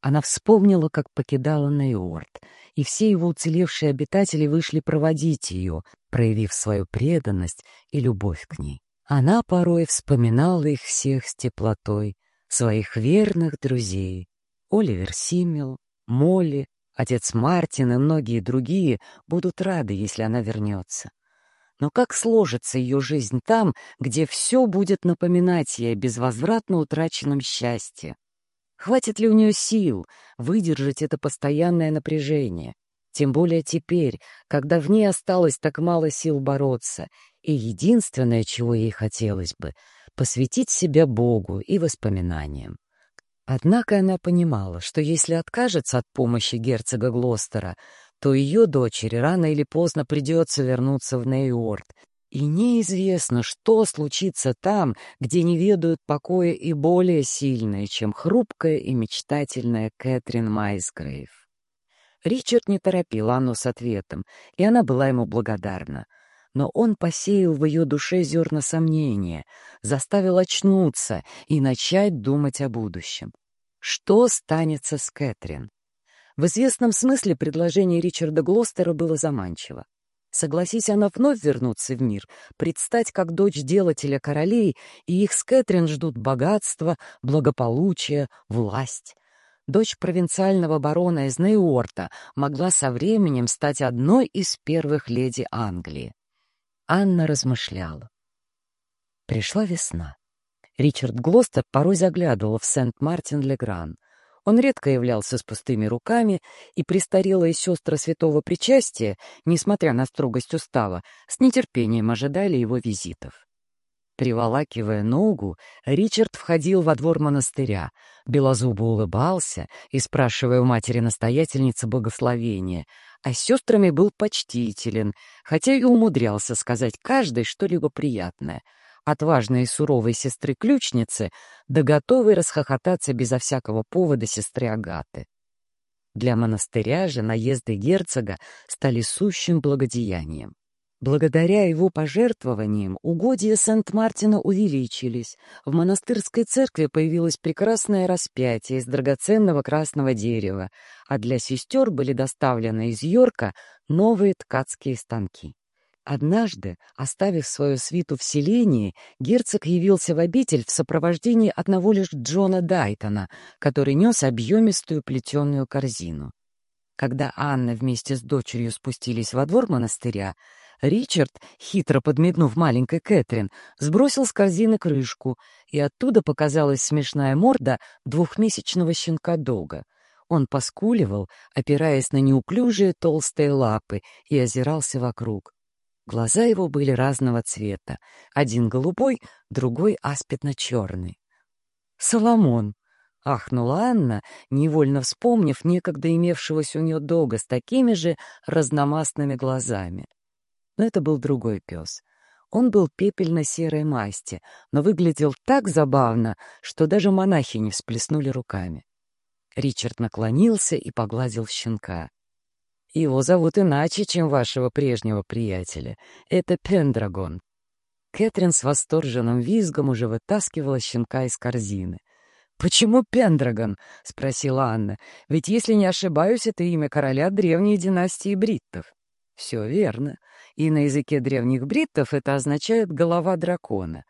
Она вспомнила, как покидала Нейорд, и все его уцелевшие обитатели вышли проводить ее, проявив свою преданность и любовь к ней. Она порой вспоминала их всех с теплотой, своих верных друзей. Оливер Симмел, Молли, отец Мартин и многие другие будут рады, если она вернется. Но как сложится ее жизнь там, где все будет напоминать ей о безвозвратно утраченном счастье? Хватит ли у нее сил выдержать это постоянное напряжение? Тем более теперь, когда в ней осталось так мало сил бороться, и единственное, чего ей хотелось бы — посвятить себя Богу и воспоминаниям. Однако она понимала, что если откажется от помощи герцога Глостера, то ее дочери рано или поздно придется вернуться в Нейорд и неизвестно, что случится там, где не ведают покоя и более сильные, чем хрупкая и мечтательная Кэтрин Майсгрейв. Ричард не торопил Анну с ответом, и она была ему благодарна. Но он посеял в ее душе зерна сомнения, заставил очнуться и начать думать о будущем. Что станется с Кэтрин? В известном смысле предложение Ричарда Глостера было заманчиво. Согласись она вновь вернуться в мир, предстать как дочь делателя королей, и их с Кэтрин ждут богатство, благополучие, власть. Дочь провинциального барона из Нейорта могла со временем стать одной из первых леди Англии. Анна размышляла. Пришла весна. Ричард Глостер порой заглядывал в Сент-Мартин-Легран — он редко являлся с пустыми руками, и престарелые сестры святого причастия, несмотря на строгость устава, с нетерпением ожидали его визитов. Приволакивая ногу, Ричард входил во двор монастыря, белозубо улыбался и, спрашивая у матери-настоятельницы богословения, а с сестрами был почтителен, хотя и умудрялся сказать каждой что-либо приятное — отважной и суровой сестры-ключницы до готовой расхохотаться безо всякого повода сестры Агаты. Для монастыря же наезды герцога стали сущим благодеянием. Благодаря его пожертвованиям угодья Сент-Мартина увеличились, в монастырской церкви появилось прекрасное распятие из драгоценного красного дерева, а для сестер были доставлены из Йорка новые ткацкие станки. Однажды, оставив свою свиту в селении, герцог явился в обитель в сопровождении одного лишь Джона Дайтона, который нес объемистую плетеную корзину. Когда Анна вместе с дочерью спустились во двор монастыря, Ричард, хитро подмигнув маленькой Кэтрин, сбросил с корзины крышку, и оттуда показалась смешная морда двухмесячного щенка Дога. Он поскуливал, опираясь на неуклюжие толстые лапы, и озирался вокруг. Глаза его были разного цвета. Один голубой, другой аспидно-черный. «Соломон!» — ахнула Анна, невольно вспомнив некогда имевшегося у нее дога с такими же разномастными глазами. Но это был другой пес. Он был пепельно-серой масти, но выглядел так забавно, что даже монахи не всплеснули руками. Ричард наклонился и погладил щенка. Его зовут иначе, чем вашего прежнего приятеля. Это Пендрагон. Кэтрин с восторженным визгом уже вытаскивала щенка из корзины. «Почему Пендрагон?» — спросила Анна. «Ведь, если не ошибаюсь, это имя короля древней династии бриттов». «Все верно. И на языке древних бриттов это означает «голова дракона».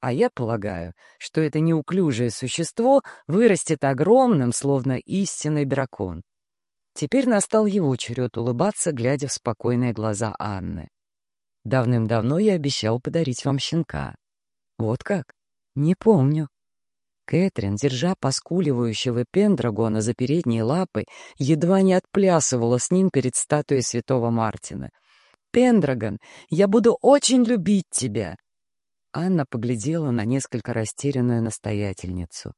А я полагаю, что это неуклюжее существо вырастет огромным, словно истинный дракон. Теперь настал его черед улыбаться, глядя в спокойные глаза Анны. «Давным-давно я обещал подарить вам щенка». «Вот как? Не помню». Кэтрин, держа поскуливающего Пендрагона за передние лапы, едва не отплясывала с ним перед статуей святого Мартина. «Пендрагон, я буду очень любить тебя!» Анна поглядела на несколько растерянную настоятельницу.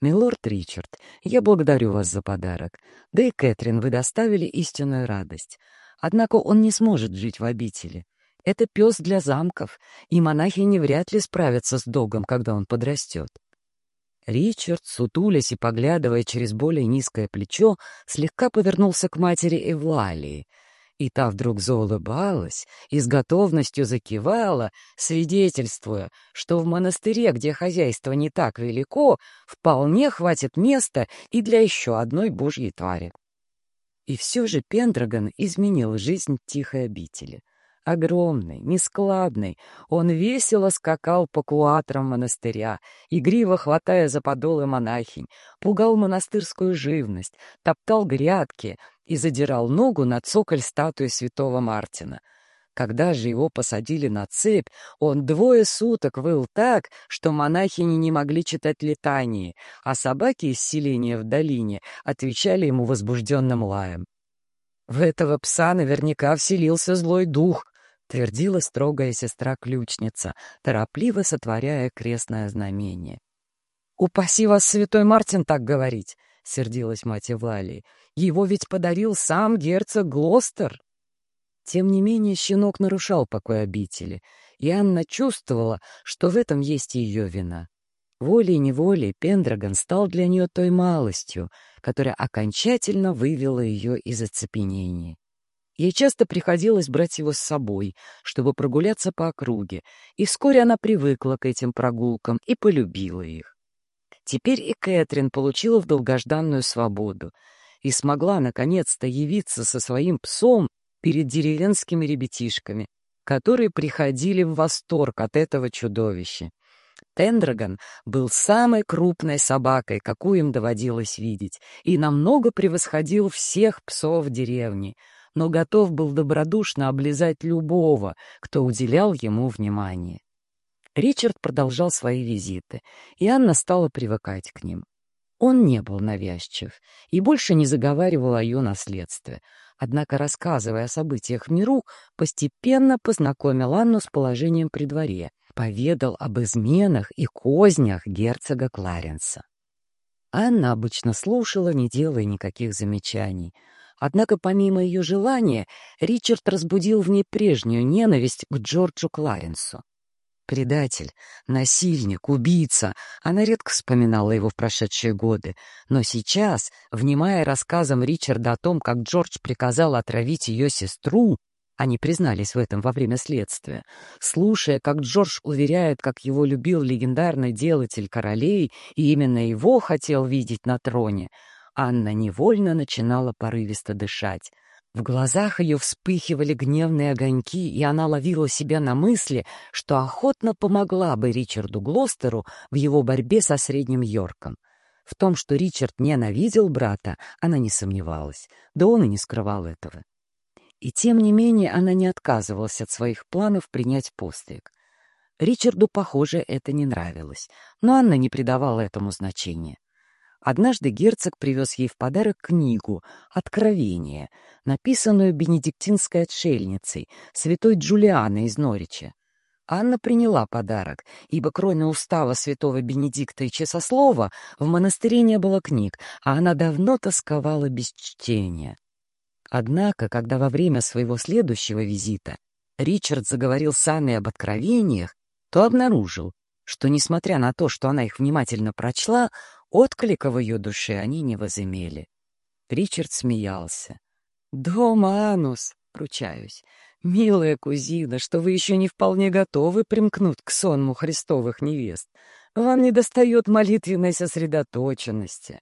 «Милорд Ричард, я благодарю вас за подарок. Да и Кэтрин, вы доставили истинную радость. Однако он не сможет жить в обители. Это пес для замков, и монахи не вряд ли справятся с догом, когда он подрастет. Ричард, сутулясь и поглядывая через более низкое плечо, слегка повернулся к матери Эвлалии, и та вдруг заулыбалась и с готовностью закивала, свидетельствуя, что в монастыре, где хозяйство не так велико, вполне хватит места и для еще одной божьей твари. И все же Пендрагон изменил жизнь тихой обители — Огромный, нескладный, он весело скакал по куатрам монастыря, игриво хватая за подолы монахинь, пугал монастырскую живность, топтал грядки и задирал ногу на цоколь статуи святого Мартина. Когда же его посадили на цепь, он двое суток выл так, что монахини не могли читать летании, а собаки из селения в долине отвечали ему возбужденным лаем. В этого пса наверняка вселился злой дух, — твердила строгая сестра-ключница, торопливо сотворяя крестное знамение. «Упаси вас, святой Мартин, так говорить!» — сердилась мать Евлалии. «Его ведь подарил сам герцог Глостер!» Тем не менее щенок нарушал покой обители, и Анна чувствовала, что в этом есть ее вина. Волей-неволей Пендрагон стал для нее той малостью, которая окончательно вывела ее из оцепенения. Ей часто приходилось брать его с собой, чтобы прогуляться по округе, и вскоре она привыкла к этим прогулкам и полюбила их. Теперь и Кэтрин получила в долгожданную свободу и смогла наконец-то явиться со своим псом перед деревенскими ребятишками, которые приходили в восторг от этого чудовища. Тендрагон был самой крупной собакой, какую им доводилось видеть, и намного превосходил всех псов деревни — но готов был добродушно облизать любого, кто уделял ему внимание. Ричард продолжал свои визиты, и Анна стала привыкать к ним. Он не был навязчив и больше не заговаривал о ее наследстве, однако, рассказывая о событиях в миру, постепенно познакомил Анну с положением при дворе, поведал об изменах и кознях герцога Кларенса. Анна обычно слушала, не делая никаких замечаний — Однако помимо ее желания, Ричард разбудил в ней прежнюю ненависть к Джорджу Кларенсу. Предатель, насильник, убийца. Она редко вспоминала его в прошедшие годы. Но сейчас, внимая рассказам Ричарда о том, как Джордж приказал отравить ее сестру, они признались в этом во время следствия. Слушая, как Джордж уверяет, как его любил легендарный делатель королей, и именно его хотел видеть на троне, Анна невольно начинала порывисто дышать. В глазах ее вспыхивали гневные огоньки, и она ловила себя на мысли, что охотно помогла бы Ричарду Глостеру в его борьбе со Средним Йорком. В том, что Ричард ненавидел брата, она не сомневалась, да он и не скрывал этого. И тем не менее она не отказывалась от своих планов принять постриг. Ричарду, похоже, это не нравилось, но Анна не придавала этому значения. Однажды герцог привез ей в подарок книгу «Откровение», написанную бенедиктинской отшельницей, святой Джулианой из Норича. Анна приняла подарок, ибо кроме устава святого Бенедикта и Часослова в монастыре не было книг, а она давно тосковала без чтения. Однако, когда во время своего следующего визита Ричард заговорил с Анной об откровениях, то обнаружил, что, несмотря на то, что она их внимательно прочла, Отклика в ее душе они не возымели. Ричард смеялся. Дома, Анус, ручаюсь. Милая кузина, что вы еще не вполне готовы примкнуть к сонму христовых невест. Вам недостает молитвенной сосредоточенности.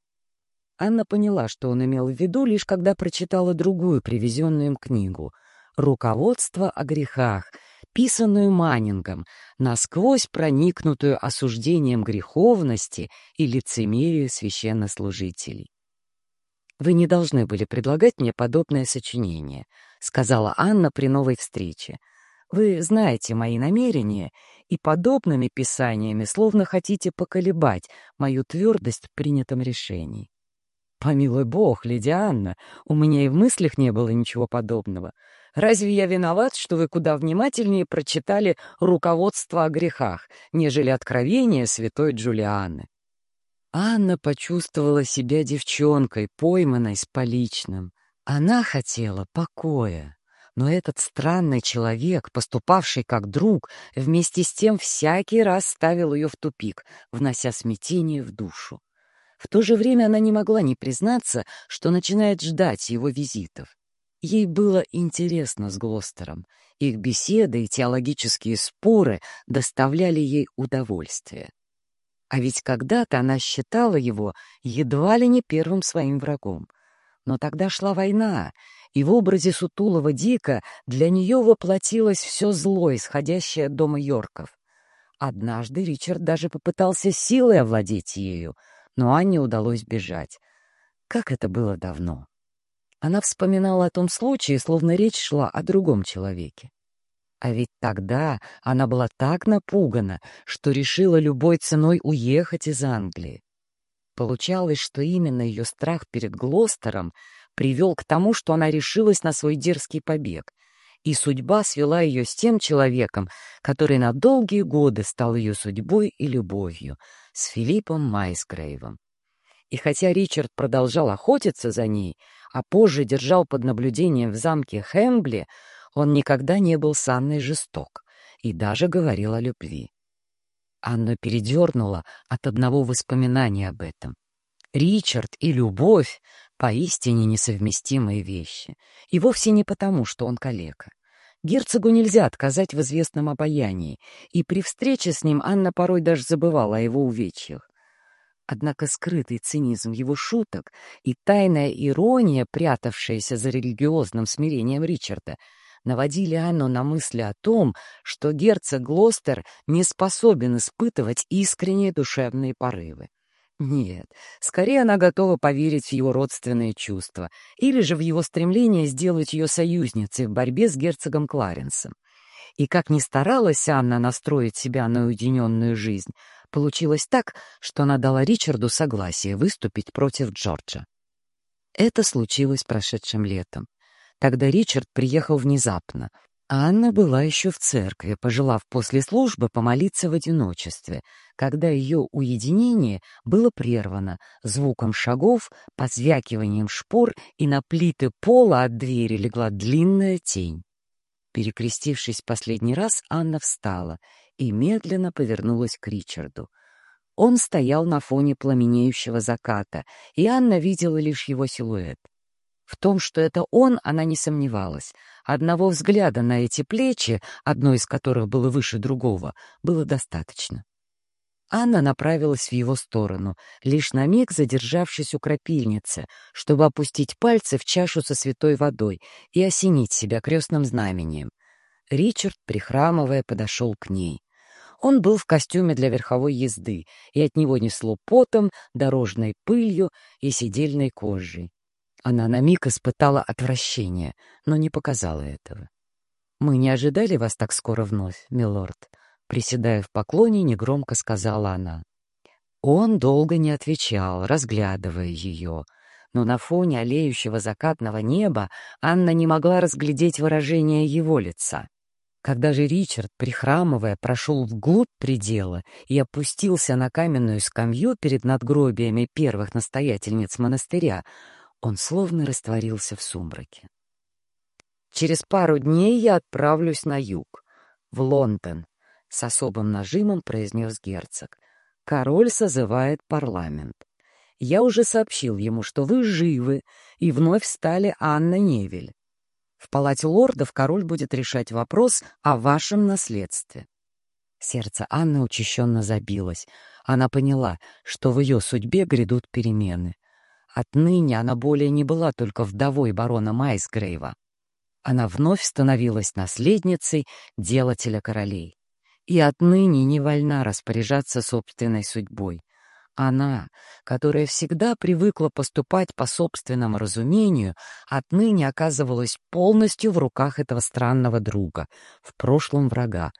Анна поняла, что он имел в виду, лишь когда прочитала другую привезенную им книгу «Руководство о грехах», писанную Манингом, насквозь проникнутую осуждением греховности и лицемерия священнослужителей. «Вы не должны были предлагать мне подобное сочинение», — сказала Анна при новой встрече. «Вы знаете мои намерения, и подобными писаниями словно хотите поколебать мою твердость в принятом решении». «Помилуй бог, леди Анна, у меня и в мыслях не было ничего подобного. Разве я виноват, что вы куда внимательнее прочитали руководство о грехах, нежели откровение святой Джулианы?» Анна почувствовала себя девчонкой, пойманной с поличным. Она хотела покоя. Но этот странный человек, поступавший как друг, вместе с тем всякий раз ставил ее в тупик, внося смятение в душу. В то же время она не могла не признаться, что начинает ждать его визитов. Ей было интересно с Глостером. Их беседы и теологические споры доставляли ей удовольствие. А ведь когда-то она считала его едва ли не первым своим врагом. Но тогда шла война, и в образе сутулого Дика для нее воплотилось все зло, исходящее от дома Йорков. Однажды Ричард даже попытался силой овладеть ею, но Анне удалось бежать. Как это было давно! Она вспоминала о том случае, словно речь шла о другом человеке. А ведь тогда она была так напугана, что решила любой ценой уехать из Англии. Получалось, что именно ее страх перед Глостером привел к тому, что она решилась на свой дерзкий побег, и судьба свела ее с тем человеком, который на долгие годы стал ее судьбой и любовью, с Филиппом Майсгрейвом. И хотя Ричард продолжал охотиться за ней, а позже держал под наблюдением в замке Хэмбли, он никогда не был с Анной жесток и даже говорил о любви. Анна передернула от одного воспоминания об этом. Ричард и любовь — поистине несовместимые вещи, и вовсе не потому, что он калека. Герцогу нельзя отказать в известном обаянии, и при встрече с ним Анна порой даже забывала о его увечьях. Однако скрытый цинизм его шуток и тайная ирония, прятавшаяся за религиозным смирением Ричарда, наводили Анну на мысли о том, что герцог Глостер не способен испытывать искренние душевные порывы. Нет, скорее она готова поверить в его родственные чувства или же в его стремление сделать ее союзницей в борьбе с герцогом Кларенсом. И как ни старалась Анна настроить себя на уединенную жизнь, Получилось так, что она дала Ричарду согласие выступить против Джорджа. Это случилось прошедшим летом. Тогда Ричард приехал внезапно, а Анна была еще в церкви, пожелав после службы помолиться в одиночестве, когда ее уединение было прервано звуком шагов, позвякиванием шпор, и на плиты пола от двери легла длинная тень. Перекрестившись последний раз, Анна встала и медленно повернулась к Ричарду. Он стоял на фоне пламенеющего заката, и Анна видела лишь его силуэт. В том, что это он, она не сомневалась. Одного взгляда на эти плечи, одно из которых было выше другого, было достаточно. Анна направилась в его сторону, лишь на миг задержавшись у крапильницы, чтобы опустить пальцы в чашу со святой водой и осенить себя крестным знамением. Ричард, прихрамывая, подошел к ней. Он был в костюме для верховой езды, и от него несло потом, дорожной пылью и сидельной кожей. Она на миг испытала отвращение, но не показала этого. «Мы не ожидали вас так скоро вновь, милорд», — приседая в поклоне, негромко сказала она. Он долго не отвечал, разглядывая ее, но на фоне олеющего закатного неба Анна не могла разглядеть выражение его лица. Когда же Ричард, прихрамывая, прошел вглубь предела и опустился на каменную скамью перед надгробиями первых настоятельниц монастыря, он словно растворился в сумраке. «Через пару дней я отправлюсь на юг, в Лондон», — с особым нажимом произнес герцог. «Король созывает парламент. Я уже сообщил ему, что вы живы, и вновь стали Анна Невель. В палате лордов король будет решать вопрос о вашем наследстве. Сердце Анны учащенно забилось. Она поняла, что в ее судьбе грядут перемены. Отныне она более не была только вдовой барона Майсгрейва. Она вновь становилась наследницей делателя королей. И отныне не вольна распоряжаться собственной судьбой. Она, которая всегда привыкла поступать по собственному разумению, отныне оказывалась полностью в руках этого странного друга, в прошлом врага.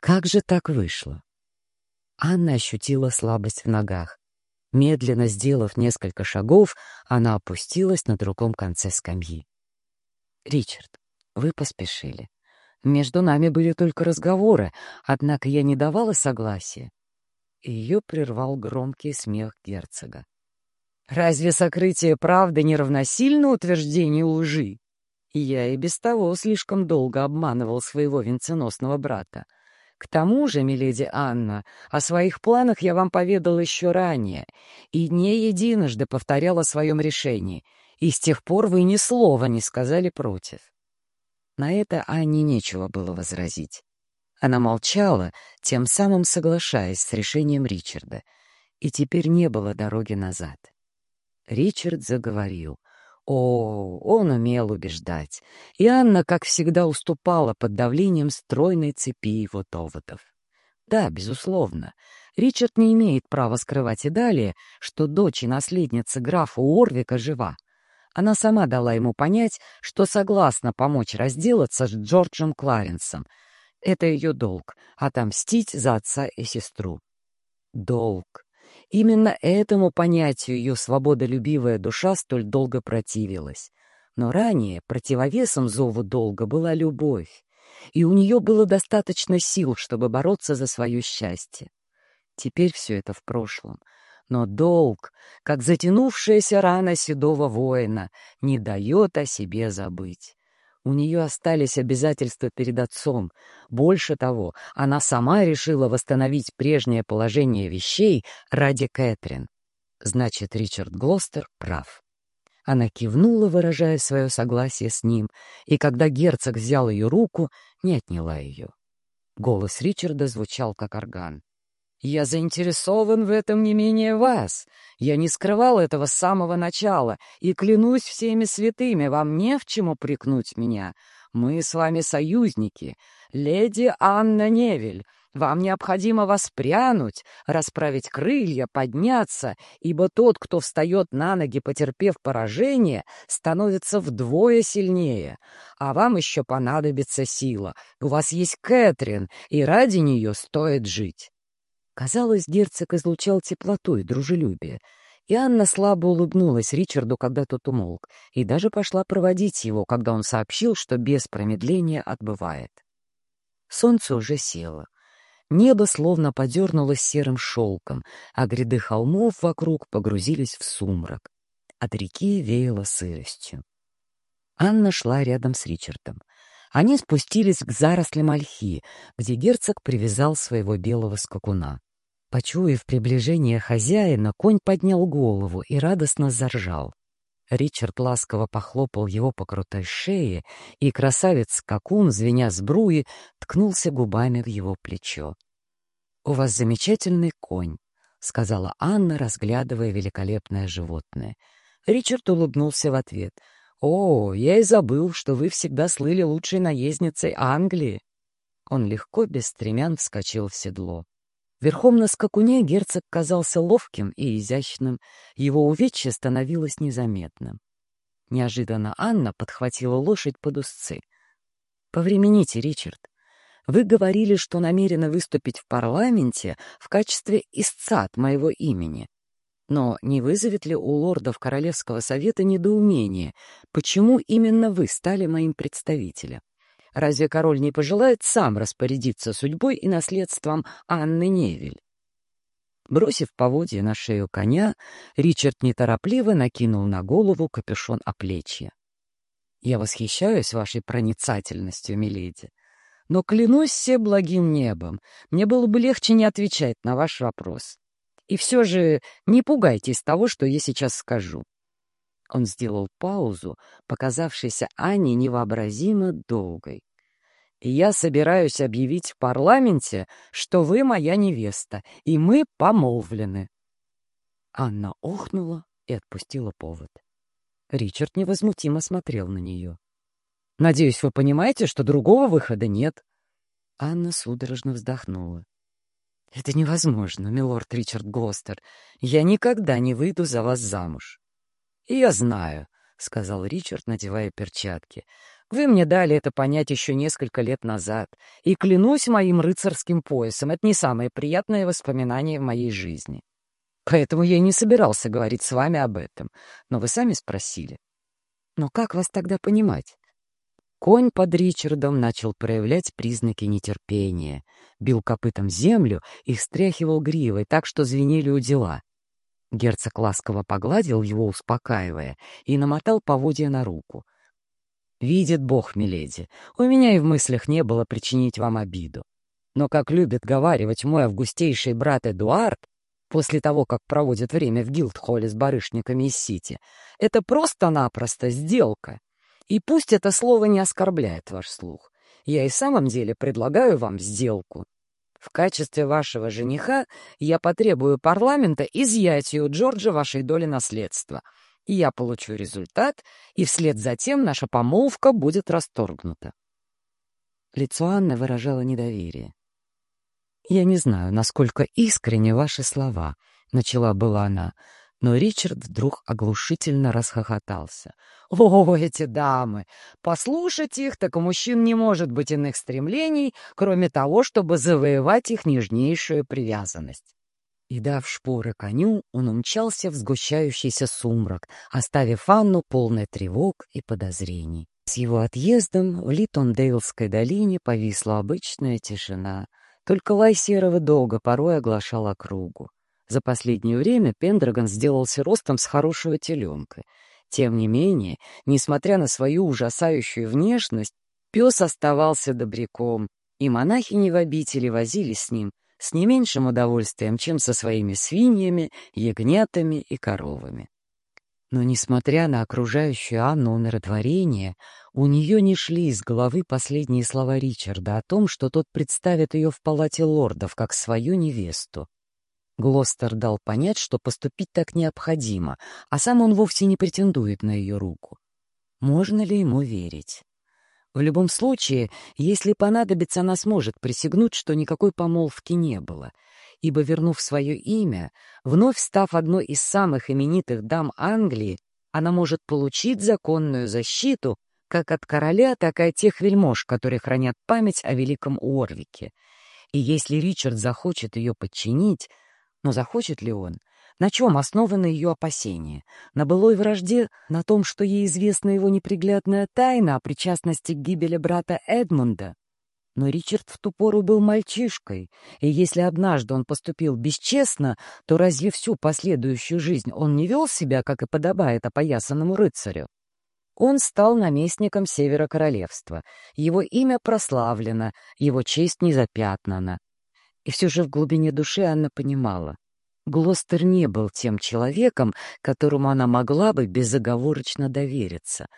Как же так вышло? Анна ощутила слабость в ногах. Медленно сделав несколько шагов, она опустилась на другом конце скамьи. «Ричард, вы поспешили. Между нами были только разговоры, однако я не давала согласия». Ее прервал громкий смех герцога. «Разве сокрытие правды не равносильно утверждению лжи? Я и без того слишком долго обманывал своего венценосного брата. К тому же, миледи Анна, о своих планах я вам поведал еще ранее, и не единожды повторял о своем решении, и с тех пор вы ни слова не сказали против. На это Анне нечего было возразить. Она молчала, тем самым соглашаясь с решением Ричарда, и теперь не было дороги назад. Ричард заговорил. О, он умел убеждать, и Анна, как всегда, уступала под давлением стройной цепи его доводов. Да, безусловно, Ричард не имеет права скрывать и далее, что дочь и наследница графа Уорвика жива. Она сама дала ему понять, что согласна помочь разделаться с Джорджем Кларенсом. Это ее долг — отомстить за отца и сестру. Долг. Именно этому понятию ее свободолюбивая душа столь долго противилась. Но ранее противовесом зову долга была любовь, и у нее было достаточно сил, чтобы бороться за свое счастье. Теперь все это в прошлом. Но долг, как затянувшаяся рана седого воина, не дает о себе забыть. У нее остались обязательства перед отцом. Больше того, она сама решила восстановить прежнее положение вещей ради Кэтрин. Значит, Ричард Глостер прав. Она кивнула, выражая свое согласие с ним, и когда герцог взял ее руку, не отняла ее. Голос Ричарда звучал как орган. Я заинтересован в этом не менее вас. Я не скрывал этого с самого начала, и клянусь всеми святыми, вам не в чем упрекнуть меня. Мы с вами союзники. Леди Анна Невель, вам необходимо воспрянуть, расправить крылья, подняться, ибо тот, кто встает на ноги, потерпев поражение, становится вдвое сильнее. А вам еще понадобится сила. У вас есть Кэтрин, и ради нее стоит жить. Казалось, герцог излучал теплоту и дружелюбие, и Анна слабо улыбнулась Ричарду, когда тот умолк, и даже пошла проводить его, когда он сообщил, что без промедления отбывает. Солнце уже село. Небо словно подернулось серым шелком, а гряды холмов вокруг погрузились в сумрак. От реки веяло сыростью. Анна шла рядом с Ричардом. Они спустились к зарослям ольхи, где герцог привязал своего белого скакуна. Почуяв приближение хозяина, конь поднял голову и радостно заржал. Ричард ласково похлопал его по крутой шее, и красавец-скакун, звеня сбруи, ткнулся губами в его плечо. «У вас замечательный конь», — сказала Анна, разглядывая великолепное животное. Ричард улыбнулся в ответ. «О, я и забыл, что вы всегда слыли лучшей наездницей Англии». Он легко, без стремян, вскочил в седло. Верхом на скакуне герцог казался ловким и изящным, его увечье становилось незаметным. Неожиданно Анна подхватила лошадь под узцы. «Повремените, Ричард. Вы говорили, что намерены выступить в парламенте в качестве истца от моего имени. Но не вызовет ли у лордов Королевского совета недоумение, почему именно вы стали моим представителем?» Разве король не пожелает сам распорядиться судьбой и наследством Анны Невель? Бросив поводья на шею коня, Ричард неторопливо накинул на голову капюшон оплечья. «Я восхищаюсь вашей проницательностью, миледи, но клянусь все благим небом, мне было бы легче не отвечать на ваш вопрос. И все же не пугайтесь того, что я сейчас скажу. Он сделал паузу, показавшейся Ане невообразимо долгой. Я собираюсь объявить в парламенте, что вы моя невеста, и мы помолвлены. Анна охнула и отпустила повод. Ричард невозмутимо смотрел на нее. «Надеюсь, вы понимаете, что другого выхода нет?» Анна судорожно вздохнула. «Это невозможно, милорд Ричард Глостер. Я никогда не выйду за вас замуж». «Я знаю», — сказал Ричард, надевая перчатки. «Вы мне дали это понять еще несколько лет назад, и клянусь моим рыцарским поясом, это не самое приятное воспоминание в моей жизни. Поэтому я и не собирался говорить с вами об этом, но вы сами спросили. Но как вас тогда понимать? Конь под Ричардом начал проявлять признаки нетерпения, бил копытом землю и встряхивал гривой так, что звенели у дела. Герцог ласково погладил его, успокаивая, и намотал поводья на руку. «Видит Бог, миледи, у меня и в мыслях не было причинить вам обиду. Но, как любит говаривать мой августейший брат Эдуард, после того, как проводит время в Гилдхолле с барышниками из Сити, это просто-напросто сделка. И пусть это слово не оскорбляет ваш слух. Я и в самом деле предлагаю вам сделку. В качестве вашего жениха я потребую парламента изъятия у Джорджа вашей доли наследства. Я получу результат, и вслед за тем наша помолвка будет расторгнута. Лицо Анны выражало недоверие. «Я не знаю, насколько искренне ваши слова», — начала была она, но Ричард вдруг оглушительно расхохотался. «О, эти дамы! Послушать их, так у мужчин не может быть иных стремлений, кроме того, чтобы завоевать их нежнейшую привязанность». И, дав шпоры коню, он умчался в сгущающийся сумрак, оставив Анну полной тревог и подозрений. С его отъездом в Литондейлской долине повисла обычная тишина — только лай серого долга порой оглашал округу. За последнее время Пендрагон сделался ростом с хорошего теленка. Тем не менее, несмотря на свою ужасающую внешность, пес оставался добряком, и монахини в обители возились с ним с не меньшим удовольствием, чем со своими свиньями, ягнятами и коровами. Но, несмотря на окружающую Анну умиротворение, у нее не шли из головы последние слова Ричарда о том, что тот представит ее в палате лордов как свою невесту. Глостер дал понять, что поступить так необходимо, а сам он вовсе не претендует на ее руку. Можно ли ему верить? В любом случае, если понадобится, она сможет присягнуть, что никакой помолвки не было — ибо, вернув свое имя, вновь став одной из самых именитых дам Англии, она может получить законную защиту как от короля, так и от тех вельмож, которые хранят память о великом Уорвике. И если Ричард захочет ее подчинить, но захочет ли он? На чем основаны ее опасения? На былой вражде, на том, что ей известна его неприглядная тайна о причастности к гибели брата Эдмунда? Но Ричард в ту пору был мальчишкой, и если однажды он поступил бесчестно, то разве всю последующую жизнь он не вел себя, как и подобает опоясанному рыцарю? Он стал наместником Севера Королевства. Его имя прославлено, его честь не запятнана. И все же в глубине души Анна понимала. Глостер не был тем человеком, которому она могла бы безоговорочно довериться —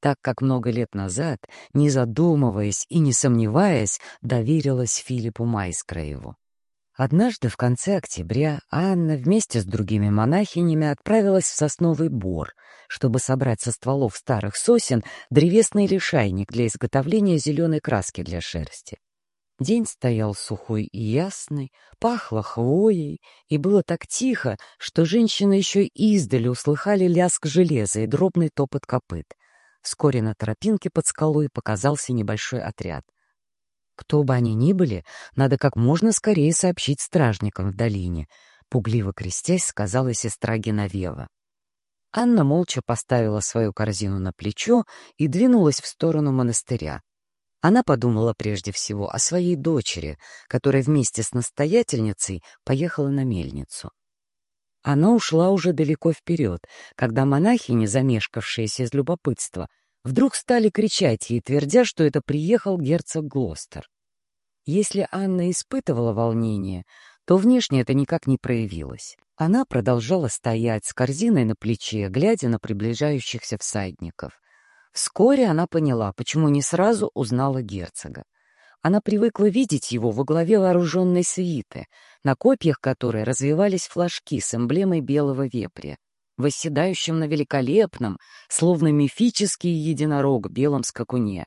так как много лет назад, не задумываясь и не сомневаясь, доверилась Филиппу Майскроеву. Однажды в конце октября Анна вместе с другими монахинями отправилась в сосновый бор, чтобы собрать со стволов старых сосен древесный лишайник для изготовления зеленой краски для шерсти. День стоял сухой и ясный, пахло хвоей, и было так тихо, что женщины еще издали услыхали лязг железа и дробный топот копыт. Вскоре на тропинке под скалой показался небольшой отряд. Кто бы они ни были, надо как можно скорее сообщить стражникам в долине, пугливо крестясь, сказала сестра Геновева. Анна молча поставила свою корзину на плечо и двинулась в сторону монастыря. Она подумала прежде всего о своей дочери, которая вместе с настоятельницей поехала на мельницу. Она ушла уже далеко вперед, когда монахи, не замешкавшиеся из любопытства, вдруг стали кричать ей, твердя, что это приехал герцог Глостер. Если Анна испытывала волнение, то внешне это никак не проявилось. Она продолжала стоять с корзиной на плече, глядя на приближающихся всадников. Вскоре она поняла, почему не сразу узнала герцога. Она привыкла видеть его во главе вооруженной свиты, на копьях которой развивались флажки с эмблемой белого вепря, восседающим на великолепном, словно мифический единорог белом скакуне.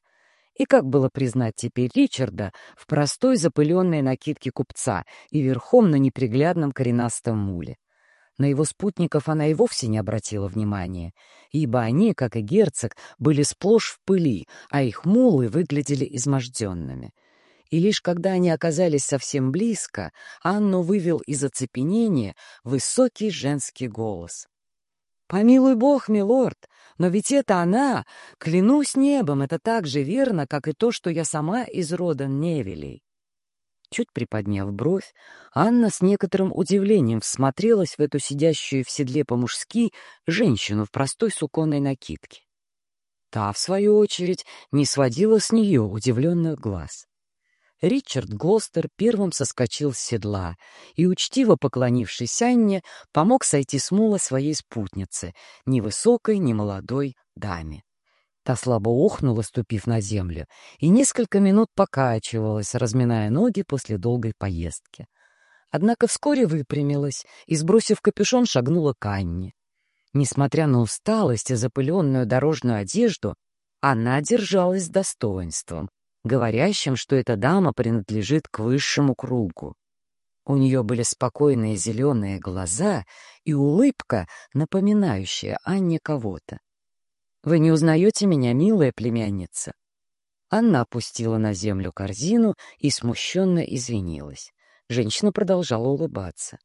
И как было признать теперь Ричарда в простой запыленной накидке купца и верхом на неприглядном коренастом муле? На его спутников она и вовсе не обратила внимания, ибо они, как и герцог, были сплошь в пыли, а их мулы выглядели изможденными и лишь когда они оказались совсем близко, Анну вывел из оцепенения высокий женский голос. «Помилуй бог, милорд, но ведь это она! Клянусь небом, это так же верно, как и то, что я сама из рода Невелей». Чуть приподняв бровь, Анна с некоторым удивлением всмотрелась в эту сидящую в седле по-мужски женщину в простой суконной накидке. Та, в свою очередь, не сводила с нее удивленных глаз. Ричард Глостер первым соскочил с седла и, учтиво поклонившись Анне, помог сойти с мула своей спутнице, ни высокой, ни молодой даме. Та слабо охнула, ступив на землю, и несколько минут покачивалась, разминая ноги после долгой поездки. Однако вскоре выпрямилась и, сбросив капюшон, шагнула к Анне. Несмотря на усталость и запыленную дорожную одежду, она держалась с достоинством, говорящим, что эта дама принадлежит к высшему кругу. У нее были спокойные зеленые глаза и улыбка, напоминающая Анне кого-то. «Вы не узнаете меня, милая племянница?» Анна опустила на землю корзину и смущенно извинилась. Женщина продолжала улыбаться.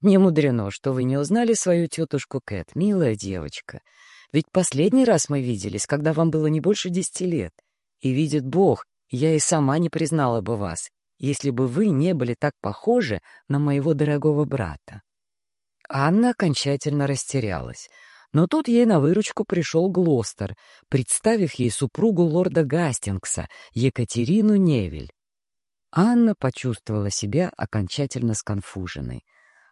«Не мудрено, что вы не узнали свою тетушку Кэт, милая девочка. Ведь последний раз мы виделись, когда вам было не больше десяти лет. И видит Бог, я и сама не признала бы вас, если бы вы не были так похожи на моего дорогого брата. Анна окончательно растерялась. Но тут ей на выручку пришел Глостер, представив ей супругу лорда Гастингса, Екатерину Невель. Анна почувствовала себя окончательно сконфуженной.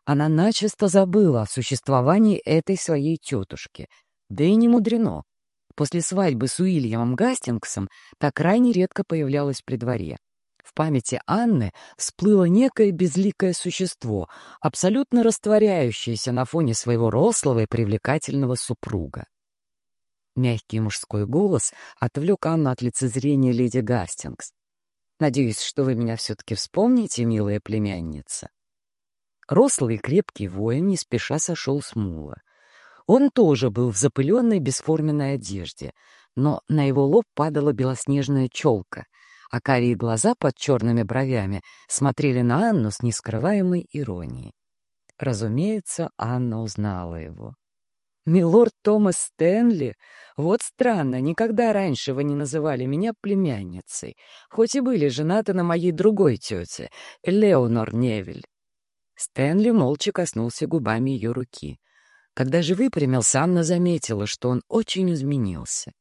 Она начисто забыла о существовании этой своей тетушки. Да и не мудрено. После свадьбы с Уильямом Гастингсом так крайне редко появлялась при дворе. Памяти Анны всплыло некое безликое существо, абсолютно растворяющееся на фоне своего рослого и привлекательного супруга. Мягкий мужской голос отвлек Анну от лицезрения леди Гастингс. «Надеюсь, что вы меня все-таки вспомните, милая племянница». Рослый и крепкий воин не спеша сошел с мула. Он тоже был в запыленной бесформенной одежде, но на его лоб падала белоснежная челка, а карие глаза под черными бровями смотрели на Анну с нескрываемой иронией. Разумеется, Анна узнала его. «Милорд Томас Стэнли? Вот странно, никогда раньше вы не называли меня племянницей, хоть и были женаты на моей другой тете, Леонор Невель». Стэнли молча коснулся губами ее руки. Когда же выпрямился, Анна заметила, что он очень изменился.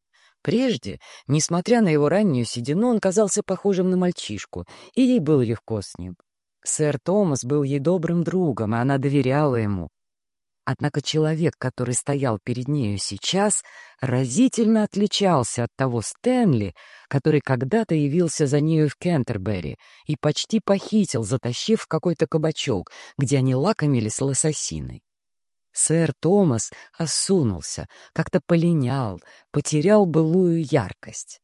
Прежде, несмотря на его раннюю седину, он казался похожим на мальчишку, и ей было легко с ним. Сэр Томас был ей добрым другом, и она доверяла ему. Однако человек, который стоял перед нею сейчас, разительно отличался от того Стэнли, который когда-то явился за нею в Кентербери и почти похитил, затащив в какой-то кабачок, где они лакомились лососиной. Сэр Томас осунулся, как-то полинял, потерял былую яркость.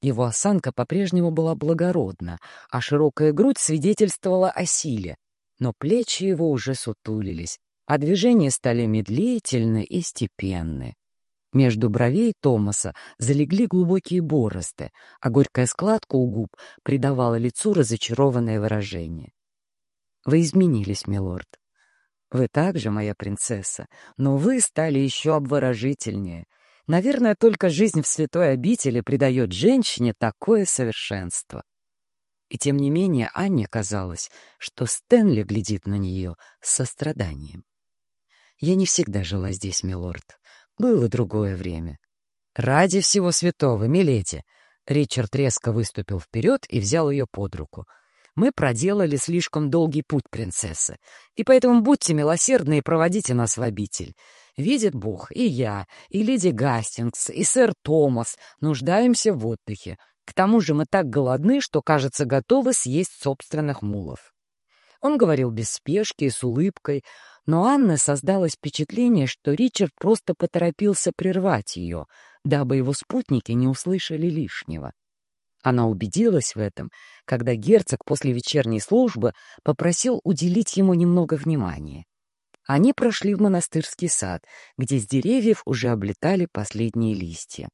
Его осанка по-прежнему была благородна, а широкая грудь свидетельствовала о силе, но плечи его уже сутулились, а движения стали медлительны и степенны. Между бровей Томаса залегли глубокие борозды, а горькая складка у губ придавала лицу разочарованное выражение. «Вы изменились, милорд», вы также, моя принцесса, но вы стали еще обворожительнее. Наверное, только жизнь в святой обители придает женщине такое совершенство. И тем не менее Анне казалось, что Стэнли глядит на нее с состраданием. Я не всегда жила здесь, милорд. Было другое время. Ради всего святого, миледи! Ричард резко выступил вперед и взял ее под руку. Мы проделали слишком долгий путь, принцесса, и поэтому будьте милосердны и проводите нас в обитель. Видит Бог, и я, и леди Гастингс, и сэр Томас нуждаемся в отдыхе. К тому же мы так голодны, что, кажется, готовы съесть собственных мулов. Он говорил без спешки и с улыбкой, но Анна создалось впечатление, что Ричард просто поторопился прервать ее, дабы его спутники не услышали лишнего. Она убедилась в этом, когда герцог после вечерней службы попросил уделить ему немного внимания. Они прошли в монастырский сад, где с деревьев уже облетали последние листья.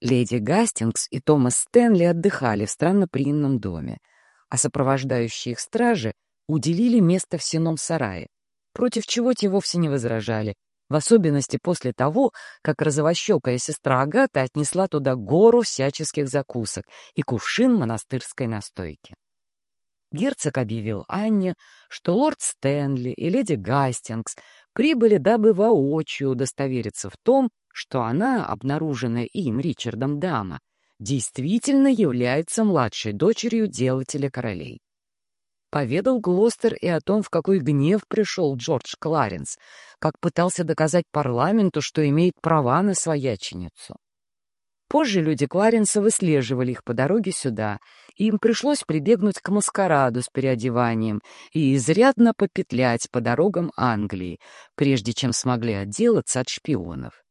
Леди Гастингс и Томас Стэнли отдыхали в странноприимном доме, а сопровождающие их стражи уделили место в сеном сарае, против чего те вовсе не возражали, в особенности после того, как розовощекая сестра Агата отнесла туда гору всяческих закусок и кувшин монастырской настойки. Герцог объявил Анне, что лорд Стэнли и леди Гастингс прибыли, дабы воочию удостовериться в том, что она, обнаруженная им, Ричардом Дама, действительно является младшей дочерью делателя королей. Поведал Глостер и о том, в какой гнев пришел Джордж Кларенс, как пытался доказать парламенту, что имеет права на свояченицу. Позже люди Кларенса выслеживали их по дороге сюда, и им пришлось прибегнуть к маскараду с переодеванием и изрядно попетлять по дорогам Англии, прежде чем смогли отделаться от шпионов.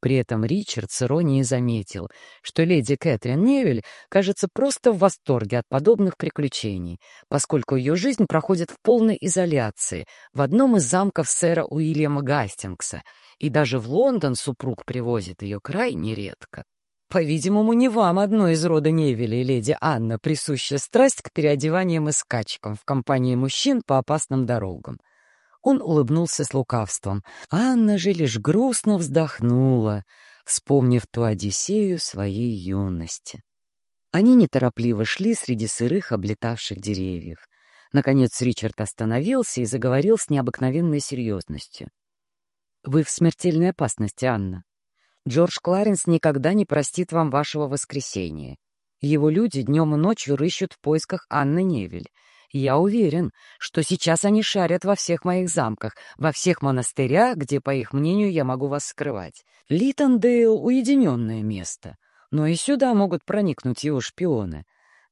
При этом Ричард с иронией заметил, что леди Кэтрин Невель кажется просто в восторге от подобных приключений, поскольку ее жизнь проходит в полной изоляции в одном из замков сэра Уильяма Гастингса, и даже в Лондон супруг привозит ее крайне редко. По-видимому, не вам одной из рода Невеля леди Анна присуща страсть к переодеваниям и скачкам в компании мужчин по опасным дорогам. Он улыбнулся с лукавством. Анна же лишь грустно вздохнула, вспомнив ту Одиссею своей юности. Они неторопливо шли среди сырых, облетавших деревьев. Наконец Ричард остановился и заговорил с необыкновенной серьезностью. «Вы в смертельной опасности, Анна. Джордж Кларенс никогда не простит вам вашего воскресения. Его люди днем и ночью рыщут в поисках Анны Невель. Я уверен, что сейчас они шарят во всех моих замках, во всех монастырях, где, по их мнению, я могу вас скрывать. Литондейл — уединенное место, но и сюда могут проникнуть его шпионы.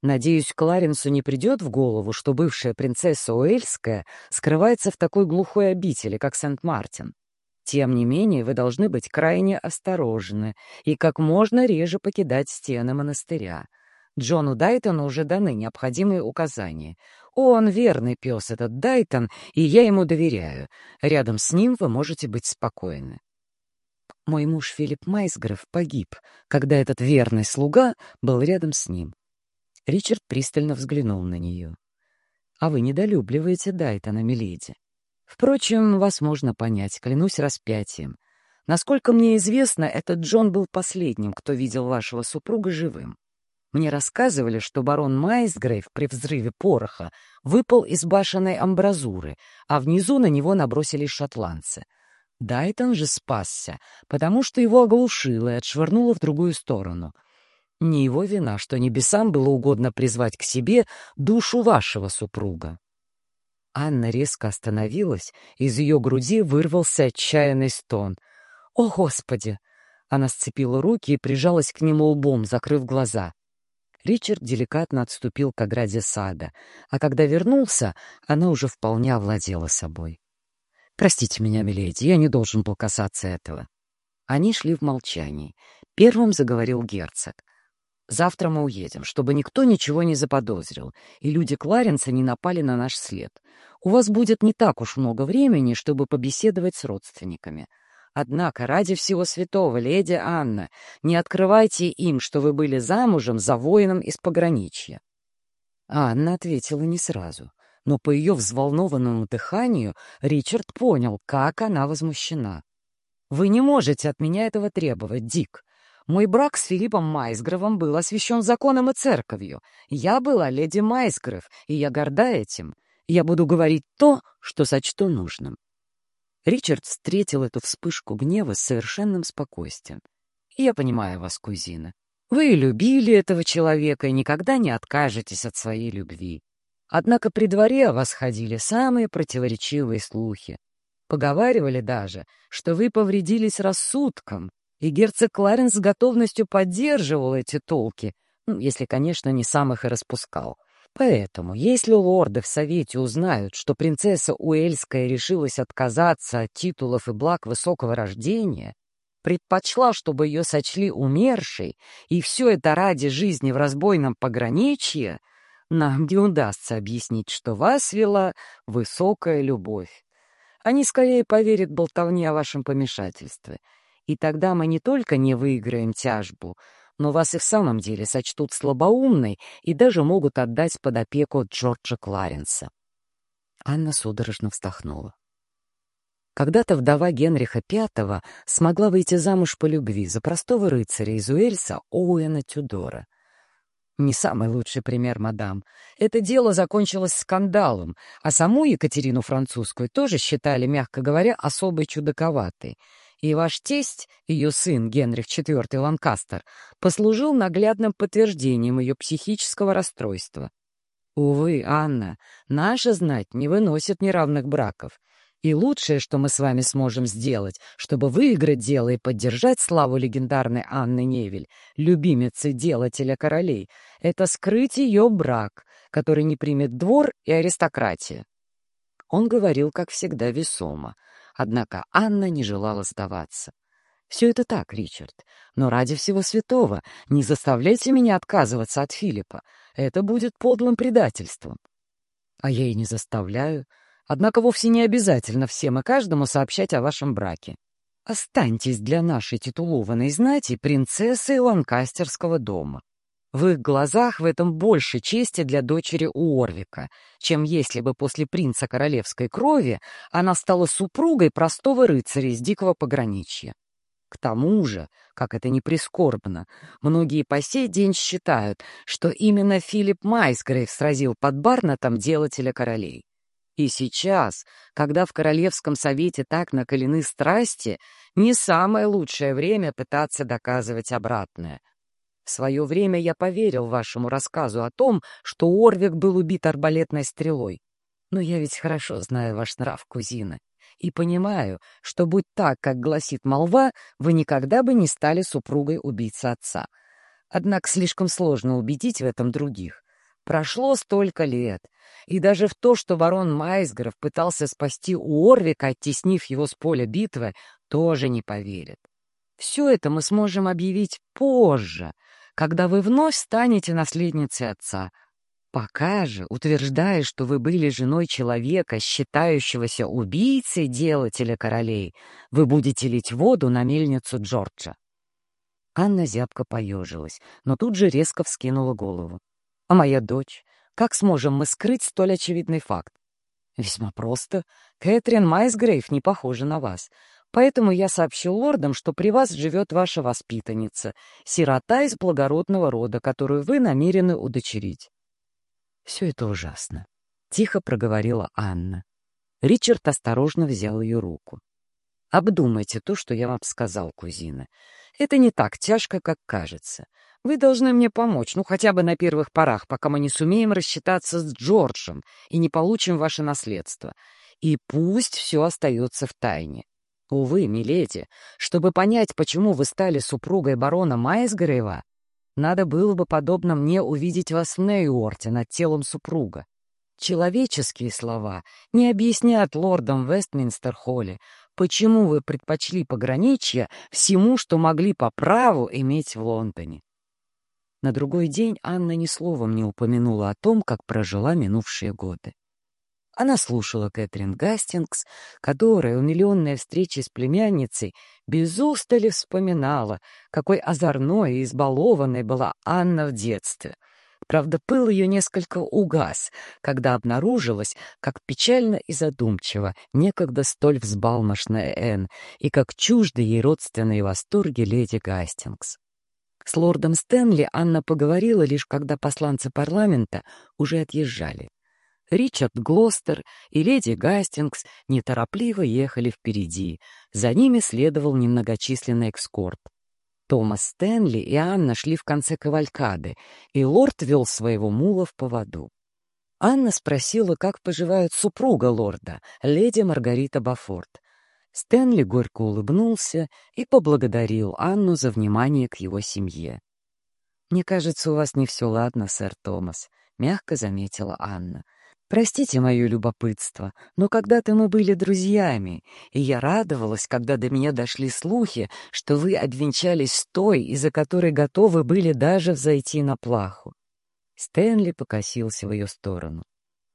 Надеюсь, Кларенсу не придет в голову, что бывшая принцесса Уэльская скрывается в такой глухой обители, как Сент-Мартин. Тем не менее, вы должны быть крайне осторожны и как можно реже покидать стены монастыря. Джону Дайтону уже даны необходимые указания. Он верный пес, этот Дайтон, и я ему доверяю. Рядом с ним вы можете быть спокойны. Мой муж Филипп Майсгров погиб, когда этот верный слуга был рядом с ним. Ричард пристально взглянул на нее. «А вы недолюбливаете Дайтона, миледи. Впрочем, вас можно понять, клянусь распятием. Насколько мне известно, этот Джон был последним, кто видел вашего супруга живым. Мне рассказывали, что барон Майсгрейв при взрыве пороха выпал из башенной амбразуры, а внизу на него набросились шотландцы. Дайтон же спасся, потому что его оглушило и отшвырнуло в другую сторону. Не его вина, что небесам было угодно призвать к себе душу вашего супруга. Анна резко остановилась, из ее груди вырвался отчаянный стон. «О, Господи!» Она сцепила руки и прижалась к нему лбом, закрыв глаза. Ричард деликатно отступил к ограде сада, а когда вернулся, она уже вполне овладела собой. «Простите меня, миледи, я не должен был касаться этого». Они шли в молчании. Первым заговорил герцог. «Завтра мы уедем, чтобы никто ничего не заподозрил, и люди Кларенса не напали на наш след. У вас будет не так уж много времени, чтобы побеседовать с родственниками. Однако, ради всего святого, леди Анна, не открывайте им, что вы были замужем за воином из пограничья. Анна ответила не сразу, но по ее взволнованному дыханию Ричард понял, как она возмущена. «Вы не можете от меня этого требовать, Дик. Мой брак с Филиппом Майсгровом был освящен законом и церковью. Я была леди Майсгров, и я горда этим. Я буду говорить то, что сочту нужным. Ричард встретил эту вспышку гнева с совершенным спокойствием. «Я понимаю вас, кузина. Вы любили этого человека и никогда не откажетесь от своей любви. Однако при дворе о вас ходили самые противоречивые слухи. Поговаривали даже, что вы повредились рассудком, и герцог Кларенс с готовностью поддерживал эти толки, ну, если, конечно, не сам их и распускал. Поэтому, если лорды в Совете узнают, что принцесса Уэльская решилась отказаться от титулов и благ высокого рождения, предпочла, чтобы ее сочли умершей, и все это ради жизни в разбойном пограничье, нам не удастся объяснить, что вас вела высокая любовь. Они скорее поверят болтовне о вашем помешательстве. И тогда мы не только не выиграем тяжбу, но вас и в самом деле сочтут слабоумной и даже могут отдать под опеку Джорджа Кларенса. Анна судорожно вздохнула. Когда-то вдова Генриха V смогла выйти замуж по любви за простого рыцаря из Уэльса Оуэна Тюдора. Не самый лучший пример, мадам. Это дело закончилось скандалом, а саму Екатерину Французскую тоже считали, мягко говоря, особой чудаковатой — и ваш тесть, ее сын Генрих IV Ланкастер, послужил наглядным подтверждением ее психического расстройства. Увы, Анна, наша знать не выносит неравных браков. И лучшее, что мы с вами сможем сделать, чтобы выиграть дело и поддержать славу легендарной Анны Невель, любимицы делателя королей, это скрыть ее брак, который не примет двор и аристократия. Он говорил, как всегда, весомо — Однако Анна не желала сдаваться. «Все это так, Ричард, но ради всего святого не заставляйте меня отказываться от Филиппа. Это будет подлым предательством». «А я и не заставляю. Однако вовсе не обязательно всем и каждому сообщать о вашем браке. Останьтесь для нашей титулованной знати принцессой Ланкастерского дома. В их глазах в этом больше чести для дочери Уорвика, чем если бы после принца королевской крови она стала супругой простого рыцаря из дикого пограничья. К тому же, как это ни прискорбно, многие по сей день считают, что именно Филипп Майсгрейв сразил под Барнатом делателя королей. И сейчас, когда в Королевском совете так накалены страсти, не самое лучшее время пытаться доказывать обратное. В свое время я поверил вашему рассказу о том, что Орвик был убит арбалетной стрелой. Но я ведь хорошо знаю ваш нрав, кузина, и понимаю, что, будь так, как гласит молва, вы никогда бы не стали супругой убийцы отца. Однако слишком сложно убедить в этом других. Прошло столько лет, и даже в то, что барон Майсгров пытался спасти Уорвика, оттеснив его с поля битвы, тоже не поверят. Все это мы сможем объявить позже — когда вы вновь станете наследницей отца. Пока же, утверждая, что вы были женой человека, считающегося убийцей делателя королей, вы будете лить воду на мельницу Джорджа. Анна зябко поежилась, но тут же резко вскинула голову. «А моя дочь? Как сможем мы скрыть столь очевидный факт?» «Весьма просто. Кэтрин Майсгрейв не похожа на вас. Поэтому я сообщил лордам, что при вас живет ваша воспитанница, сирота из благородного рода, которую вы намерены удочерить. Все это ужасно. Тихо проговорила Анна. Ричард осторожно взял ее руку. «Обдумайте то, что я вам сказал, кузина. Это не так тяжко, как кажется. Вы должны мне помочь, ну хотя бы на первых порах, пока мы не сумеем рассчитаться с Джорджем и не получим ваше наследство. И пусть все остается в тайне. Увы, миледи, чтобы понять, почему вы стали супругой барона Майсгрейва, надо было бы, подобно мне, увидеть вас в Нейуорте над телом супруга. Человеческие слова не объяснят лордам Вестминстер-Холле, почему вы предпочли пограничье всему, что могли по праву иметь в Лондоне. На другой день Анна ни словом не упомянула о том, как прожила минувшие годы. Она слушала Кэтрин Гастингс, которая, умиленная встречей с племянницей, без устали вспоминала, какой озорной и избалованной была Анна в детстве. Правда, пыл ее несколько угас, когда обнаружилось, как печально и задумчиво некогда столь взбалмошная Энн и как чужды ей родственные восторги леди Гастингс. С лордом Стэнли Анна поговорила лишь когда посланцы парламента уже отъезжали. Ричард Глостер и леди Гастингс неторопливо ехали впереди. За ними следовал немногочисленный экскорт. Томас Стэнли и Анна шли в конце кавалькады, и лорд вел своего мула в поводу. Анна спросила, как поживает супруга лорда, леди Маргарита Бафорт. Стэнли горько улыбнулся и поблагодарил Анну за внимание к его семье. «Мне кажется, у вас не все ладно, сэр Томас», — мягко заметила Анна. «Простите мое любопытство, но когда-то мы были друзьями, и я радовалась, когда до меня дошли слухи, что вы обвенчались с той, из-за которой готовы были даже взойти на плаху». Стэнли покосился в ее сторону.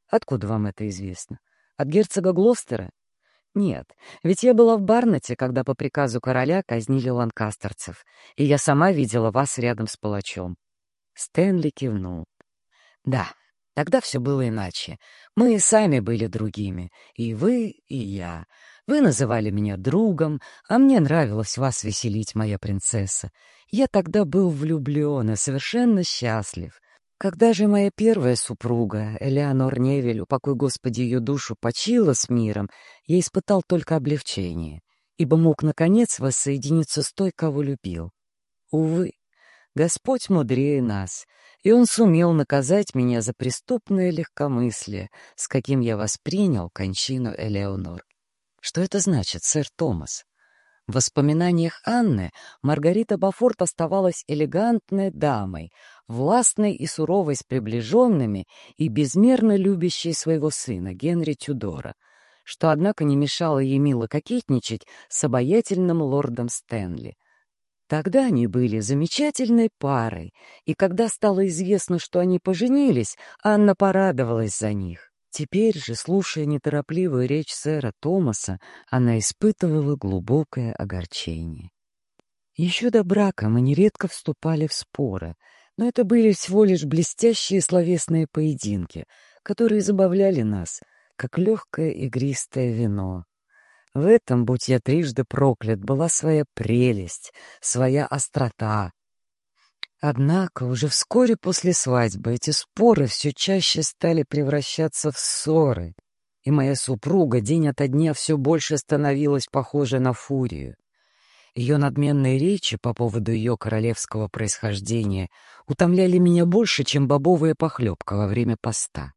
«Откуда вам это известно? От герцога Глостера нет, ведь я была в Барнете, когда по приказу короля казнили ланкастерцев, и я сама видела вас рядом с палачом. Стэнли кивнул. Да, тогда все было иначе. Мы и сами были другими, и вы, и я. Вы называли меня другом, а мне нравилось вас веселить, моя принцесса. Я тогда был влюблен и совершенно счастлив. Когда же моя первая супруга, Элеонор Невель, упокой Господи ее душу, почила с миром, я испытал только облегчение, ибо мог, наконец, воссоединиться с той, кого любил. Увы, Господь мудрее нас, и Он сумел наказать меня за преступное легкомыслие, с каким я воспринял кончину Элеонор. Что это значит, сэр Томас? В воспоминаниях Анны Маргарита Бафорт оставалась элегантной дамой, властной и суровой с приближенными и безмерно любящей своего сына Генри Тюдора, что, однако, не мешало ей мило кокетничать с обаятельным лордом Стэнли. Тогда они были замечательной парой, и когда стало известно, что они поженились, Анна порадовалась за них. Теперь же, слушая неторопливую речь сэра Томаса, она испытывала глубокое огорчение. Еще до брака мы нередко вступали в споры, но это были всего лишь блестящие словесные поединки, которые забавляли нас, как легкое игристое вино. В этом, будь я трижды проклят, была своя прелесть, своя острота, Однако уже вскоре после свадьбы эти споры все чаще стали превращаться в ссоры, и моя супруга день ото дня все больше становилась похожа на фурию. Ее надменные речи по поводу ее королевского происхождения утомляли меня больше, чем бобовая похлебка во время поста.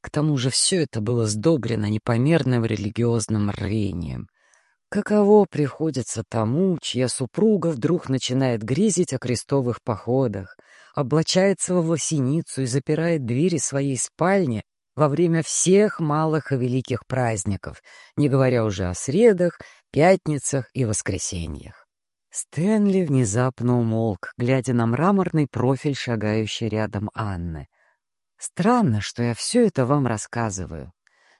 К тому же все это было сдобрено непомерным религиозным рвением — Каково приходится тому, чья супруга вдруг начинает грезить о крестовых походах, облачается во власеницу и запирает двери своей спальни во время всех малых и великих праздников, не говоря уже о средах, пятницах и воскресеньях. Стэнли внезапно умолк, глядя на мраморный профиль, шагающий рядом Анны. «Странно, что я все это вам рассказываю.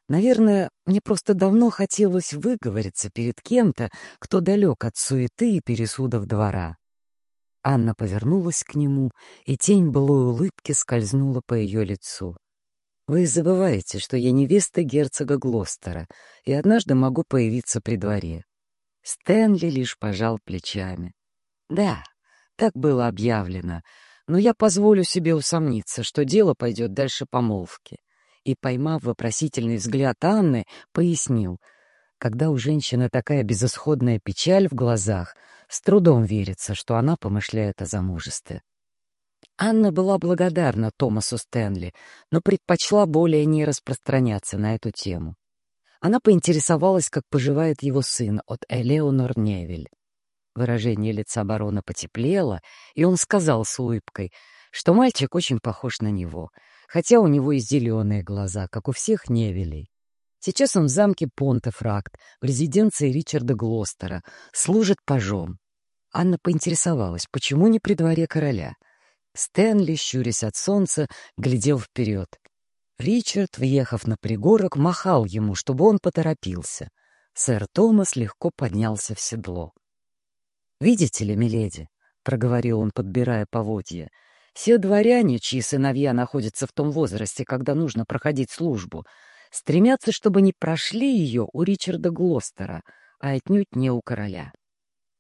Наверное, мне просто давно хотелось выговориться перед кем-то, кто далек от суеты и пересудов двора. Анна повернулась к нему, и тень былой улыбки скользнула по ее лицу. «Вы забываете, что я невеста герцога Глостера, и однажды могу появиться при дворе». Стэнли лишь пожал плечами. «Да, так было объявлено, но я позволю себе усомниться, что дело пойдет дальше помолвки и, поймав вопросительный взгляд Анны, пояснил. Когда у женщины такая безысходная печаль в глазах, с трудом верится, что она помышляет о замужестве. Анна была благодарна Томасу Стэнли, но предпочла более не распространяться на эту тему. Она поинтересовалась, как поживает его сын от Элеонор Невель. Выражение лица барона потеплело, и он сказал с улыбкой, что мальчик очень похож на него — хотя у него и зеленые глаза, как у всех Невелей. Сейчас он в замке Понтефракт, в резиденции Ричарда Глостера, служит пажом. Анна поинтересовалась, почему не при дворе короля. Стэнли, щурясь от солнца, глядел вперед. Ричард, въехав на пригорок, махал ему, чтобы он поторопился. Сэр Томас легко поднялся в седло. «Видите ли, миледи», — проговорил он, подбирая поводья, — все дворяне, чьи сыновья находятся в том возрасте, когда нужно проходить службу, стремятся, чтобы не прошли ее у Ричарда Глостера, а отнюдь не у короля.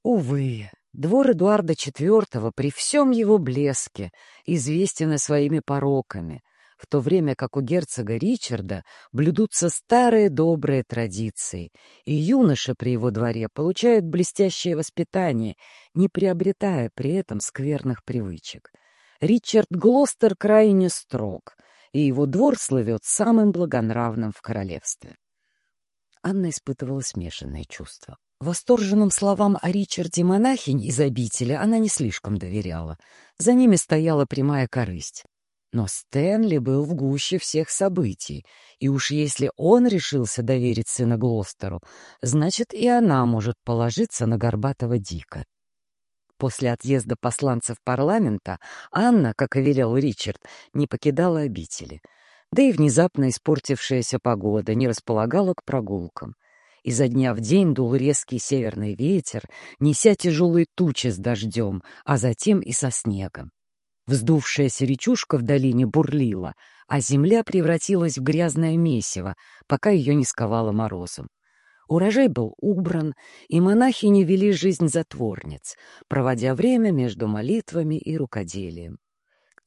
Увы, двор Эдуарда IV при всем его блеске известен своими пороками, в то время как у герцога Ричарда блюдутся старые добрые традиции, и юноша при его дворе получает блестящее воспитание, не приобретая при этом скверных привычек — Ричард Глостер крайне строг, и его двор слывет самым благонравным в королевстве. Анна испытывала смешанные чувства. Восторженным словам о Ричарде монахинь из обители она не слишком доверяла. За ними стояла прямая корысть. Но Стэнли был в гуще всех событий, и уж если он решился доверить сына Глостеру, значит, и она может положиться на горбатого Дика. После отъезда посланцев парламента Анна, как и велел Ричард, не покидала обители. Да и внезапно испортившаяся погода не располагала к прогулкам. Изо дня в день дул резкий северный ветер, неся тяжелые тучи с дождем, а затем и со снегом. Вздувшаяся речушка в долине бурлила, а земля превратилась в грязное месиво, пока ее не сковало морозом. Урожай был убран, и монахини вели жизнь затворниц, проводя время между молитвами и рукоделием.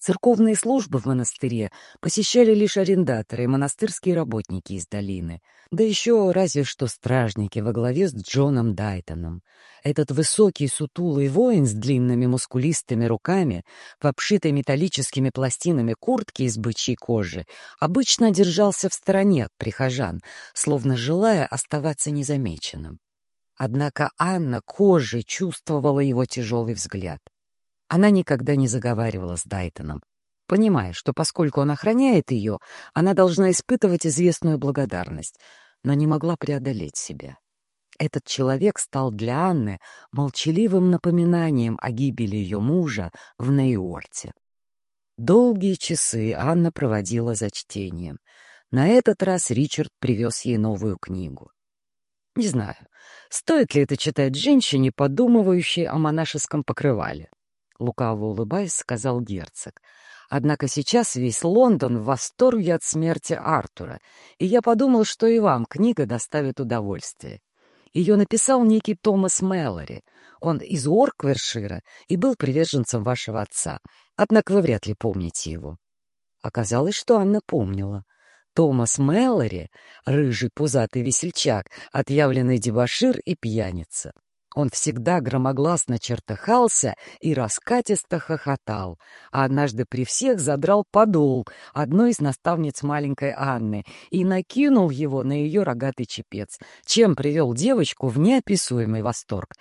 Церковные службы в монастыре посещали лишь арендаторы и монастырские работники из долины, да еще разве что стражники во главе с Джоном Дайтоном. Этот высокий сутулый воин с длинными мускулистыми руками, в обшитой металлическими пластинами куртки из бычьей кожи, обычно держался в стороне от прихожан, словно желая оставаться незамеченным. Однако Анна кожей чувствовала его тяжелый взгляд. Она никогда не заговаривала с Дайтоном, понимая, что поскольку он охраняет ее, она должна испытывать известную благодарность, но не могла преодолеть себя. Этот человек стал для Анны молчаливым напоминанием о гибели ее мужа в Нейорте. Долгие часы Анна проводила за чтением. На этот раз Ричард привез ей новую книгу. Не знаю, стоит ли это читать женщине, подумывающей о монашеском покрывале лукаво улыбаясь, сказал герцог. Однако сейчас весь Лондон в восторге от смерти Артура, и я подумал, что и вам книга доставит удовольствие. Ее написал некий Томас Мэллори. Он из Уорквершира и был приверженцем вашего отца, однако вы вряд ли помните его. Оказалось, что Анна помнила. Томас Мэллори — рыжий пузатый весельчак, отъявленный дебошир и пьяница. Он всегда громогласно чертыхался и раскатисто хохотал, а однажды при всех задрал подол одной из наставниц маленькой Анны и накинул его на ее рогатый чепец, чем привел девочку в неописуемый восторг.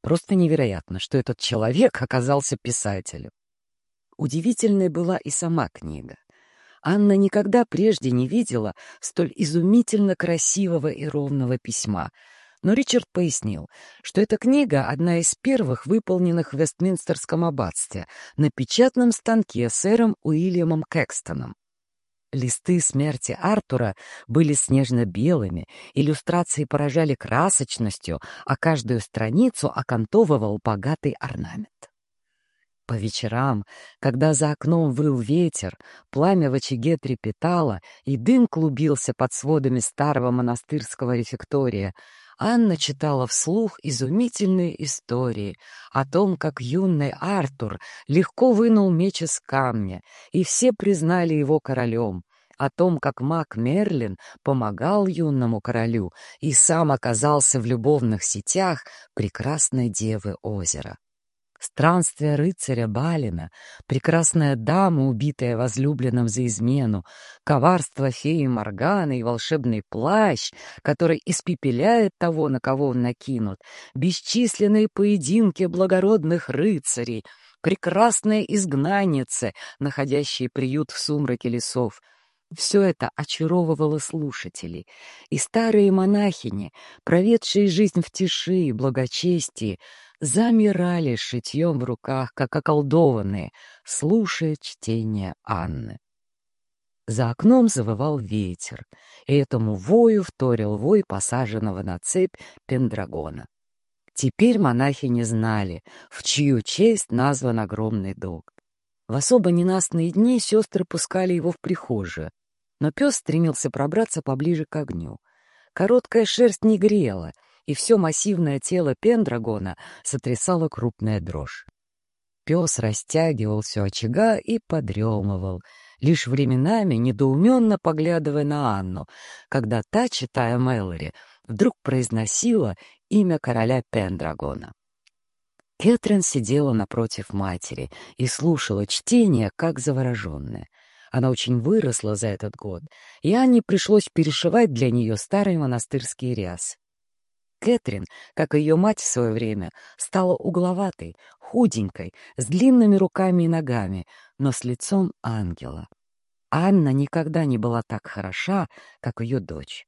Просто невероятно, что этот человек оказался писателем. Удивительной была и сама книга. Анна никогда прежде не видела столь изумительно красивого и ровного письма — но Ричард пояснил, что эта книга — одна из первых, выполненных в Вестминстерском аббатстве на печатном станке сэром Уильямом Кэкстоном. Листы смерти Артура были снежно-белыми, иллюстрации поражали красочностью, а каждую страницу окантовывал богатый орнамент. По вечерам, когда за окном выл ветер, пламя в очаге трепетало, и дым клубился под сводами старого монастырского рефектория, Анна читала вслух изумительные истории о том, как юный Артур легко вынул меч из камня, и все признали его королем, о том, как маг Мерлин помогал юному королю и сам оказался в любовных сетях прекрасной девы озера. Странствие рыцаря Балина, прекрасная дама, убитая возлюбленным за измену, коварство феи Морганы и волшебный плащ, который испепеляет того, на кого он накинут, бесчисленные поединки благородных рыцарей, прекрасные изгнанницы, находящие приют в сумраке лесов — все это очаровывало слушателей, и старые монахини, проведшие жизнь в тиши и благочестии, замирали шитьем в руках, как околдованные, слушая чтение Анны. За окном завывал ветер, и этому вою вторил вой посаженного на цепь пендрагона. Теперь монахи не знали, в чью честь назван огромный дом. В особо ненастные дни сестры пускали его в прихожую, но пес стремился пробраться поближе к огню. Короткая шерсть не грела — и все массивное тело Пендрагона сотрясало крупная дрожь. Пес растягивался очага и подремывал, лишь временами недоуменно поглядывая на Анну, когда та, читая Мэлори, вдруг произносила имя короля Пендрагона. Кэтрин сидела напротив матери и слушала чтение, как завороженная. Она очень выросла за этот год, и Анне пришлось перешивать для нее старые монастырские рясы. Кэтрин, как и ее мать в свое время, стала угловатой, худенькой, с длинными руками и ногами, но с лицом ангела. Анна никогда не была так хороша, как ее дочь.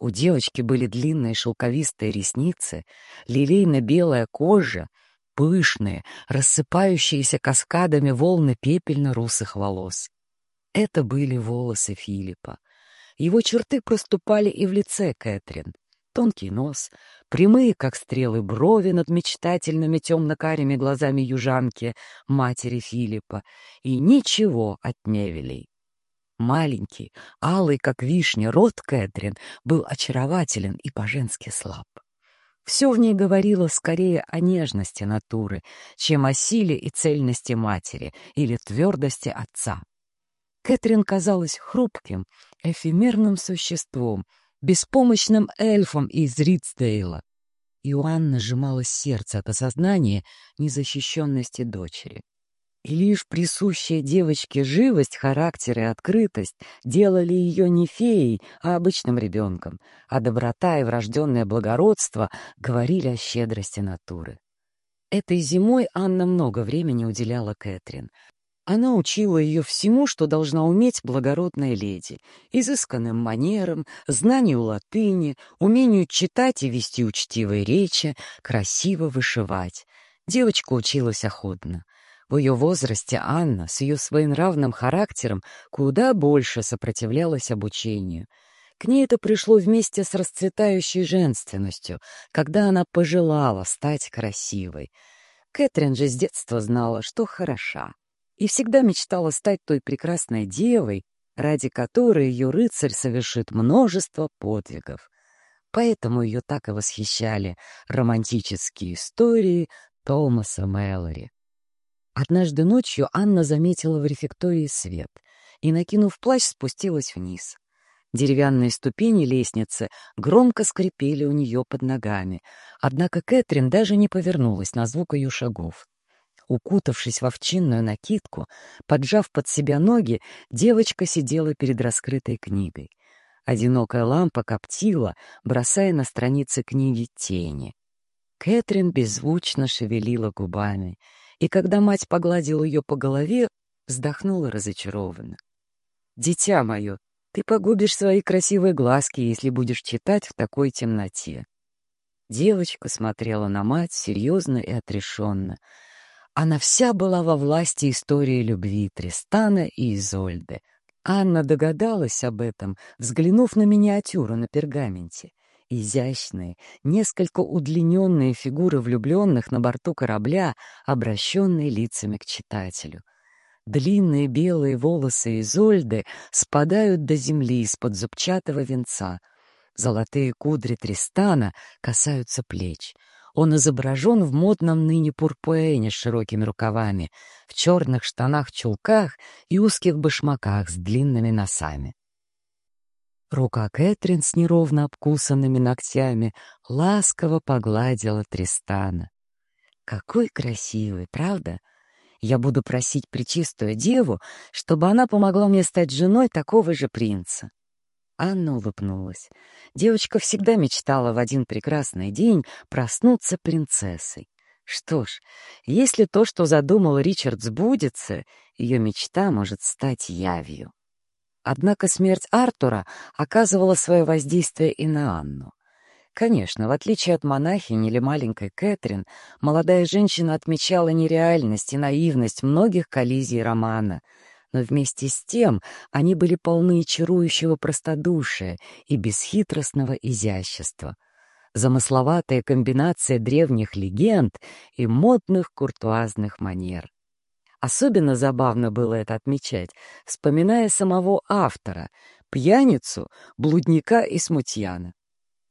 У девочки были длинные шелковистые ресницы, лилейно-белая кожа, пышные, рассыпающиеся каскадами волны пепельно-русых волос. Это были волосы Филиппа. Его черты проступали и в лице Кэтрин. Тонкий нос, прямые, как стрелы, брови над мечтательными темно-карими глазами южанки, матери Филиппа, и ничего от Невелей. Маленький, алый, как вишня, рот Кэтрин был очарователен и по-женски слаб. Все в ней говорило скорее о нежности натуры, чем о силе и цельности матери или твердости отца. Кэтрин казалась хрупким, эфемерным существом, беспомощным эльфом из Ридсдейла. И у Анны сжималось сердце от осознания незащищенности дочери. И лишь присущая девочке живость характера и открытость делали ее не феей, а обычным ребенком, а доброта и врожденное благородство говорили о щедрости натуры. Этой зимой Анна много времени уделяла Кэтрин. Она учила ее всему, что должна уметь благородная леди, изысканным манерам, знанию латыни, умению читать и вести учтивые речи, красиво вышивать. Девочка училась охотно. В ее возрасте Анна с ее своенравным характером куда больше сопротивлялась обучению. К ней это пришло вместе с расцветающей женственностью, когда она пожелала стать красивой. Кэтрин же с детства знала, что хороша, и всегда мечтала стать той прекрасной девой, ради которой ее рыцарь совершит множество подвигов. Поэтому ее так и восхищали романтические истории Томаса Мэлори. Однажды ночью Анна заметила в рефектории свет и, накинув плащ, спустилась вниз. Деревянные ступени лестницы громко скрипели у нее под ногами, однако Кэтрин даже не повернулась на звук ее шагов. Укутавшись в овчинную накидку, поджав под себя ноги, девочка сидела перед раскрытой книгой. Одинокая лампа коптила, бросая на страницы книги тени. Кэтрин беззвучно шевелила губами — и когда мать погладила ее по голове, вздохнула разочарованно. «Дитя мое, ты погубишь свои красивые глазки, если будешь читать в такой темноте». Девочка смотрела на мать серьезно и отрешенно. Она вся была во власти истории любви Тристана и Изольды. Анна догадалась об этом, взглянув на миниатюру на пергаменте. Изящные, несколько удлиненные фигуры влюбленных на борту корабля, обращенные лицами к читателю. Длинные белые волосы Изольды спадают до земли из-под зубчатого венца. Золотые кудри Тристана касаются плеч. Он изображен в модном ныне пурпуэне с широкими рукавами, в черных штанах-чулках и узких башмаках с длинными носами. Рука Кэтрин с неровно обкусанными ногтями ласково погладила Тристана. «Какой красивый, правда? Я буду просить Пречистую Деву, чтобы она помогла мне стать женой такого же принца». Анна улыбнулась. Девочка всегда мечтала в один прекрасный день проснуться принцессой. Что ж, если то, что задумал Ричард, сбудется, ее мечта может стать явью. Однако смерть Артура оказывала свое воздействие и на Анну. Конечно, в отличие от монахини или маленькой Кэтрин, молодая женщина отмечала нереальность и наивность многих коллизий романа, но вместе с тем они были полны чарующего простодушия и бесхитростного изящества. Замысловатая комбинация древних легенд и модных куртуазных манер. Особенно забавно было это отмечать, вспоминая самого автора, пьяницу, блудника и смутьяна.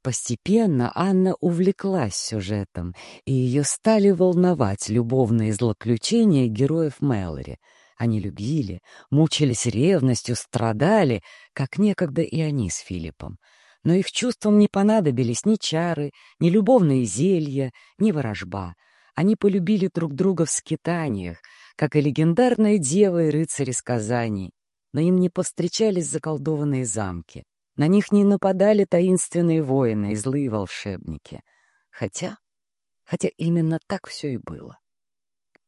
Постепенно Анна увлеклась сюжетом, и ее стали волновать любовные злоключения героев Мэлори. Они любили, мучились ревностью, страдали, как некогда и они с Филиппом. Но их чувствам не понадобились ни чары, ни любовные зелья, ни ворожба. Они полюбили друг друга в скитаниях, как и легендарные девы и рыцари сказаний. но им не повстречались заколдованные замки. На них не нападали таинственные воины и злые волшебники. Хотя... Хотя именно так все и было.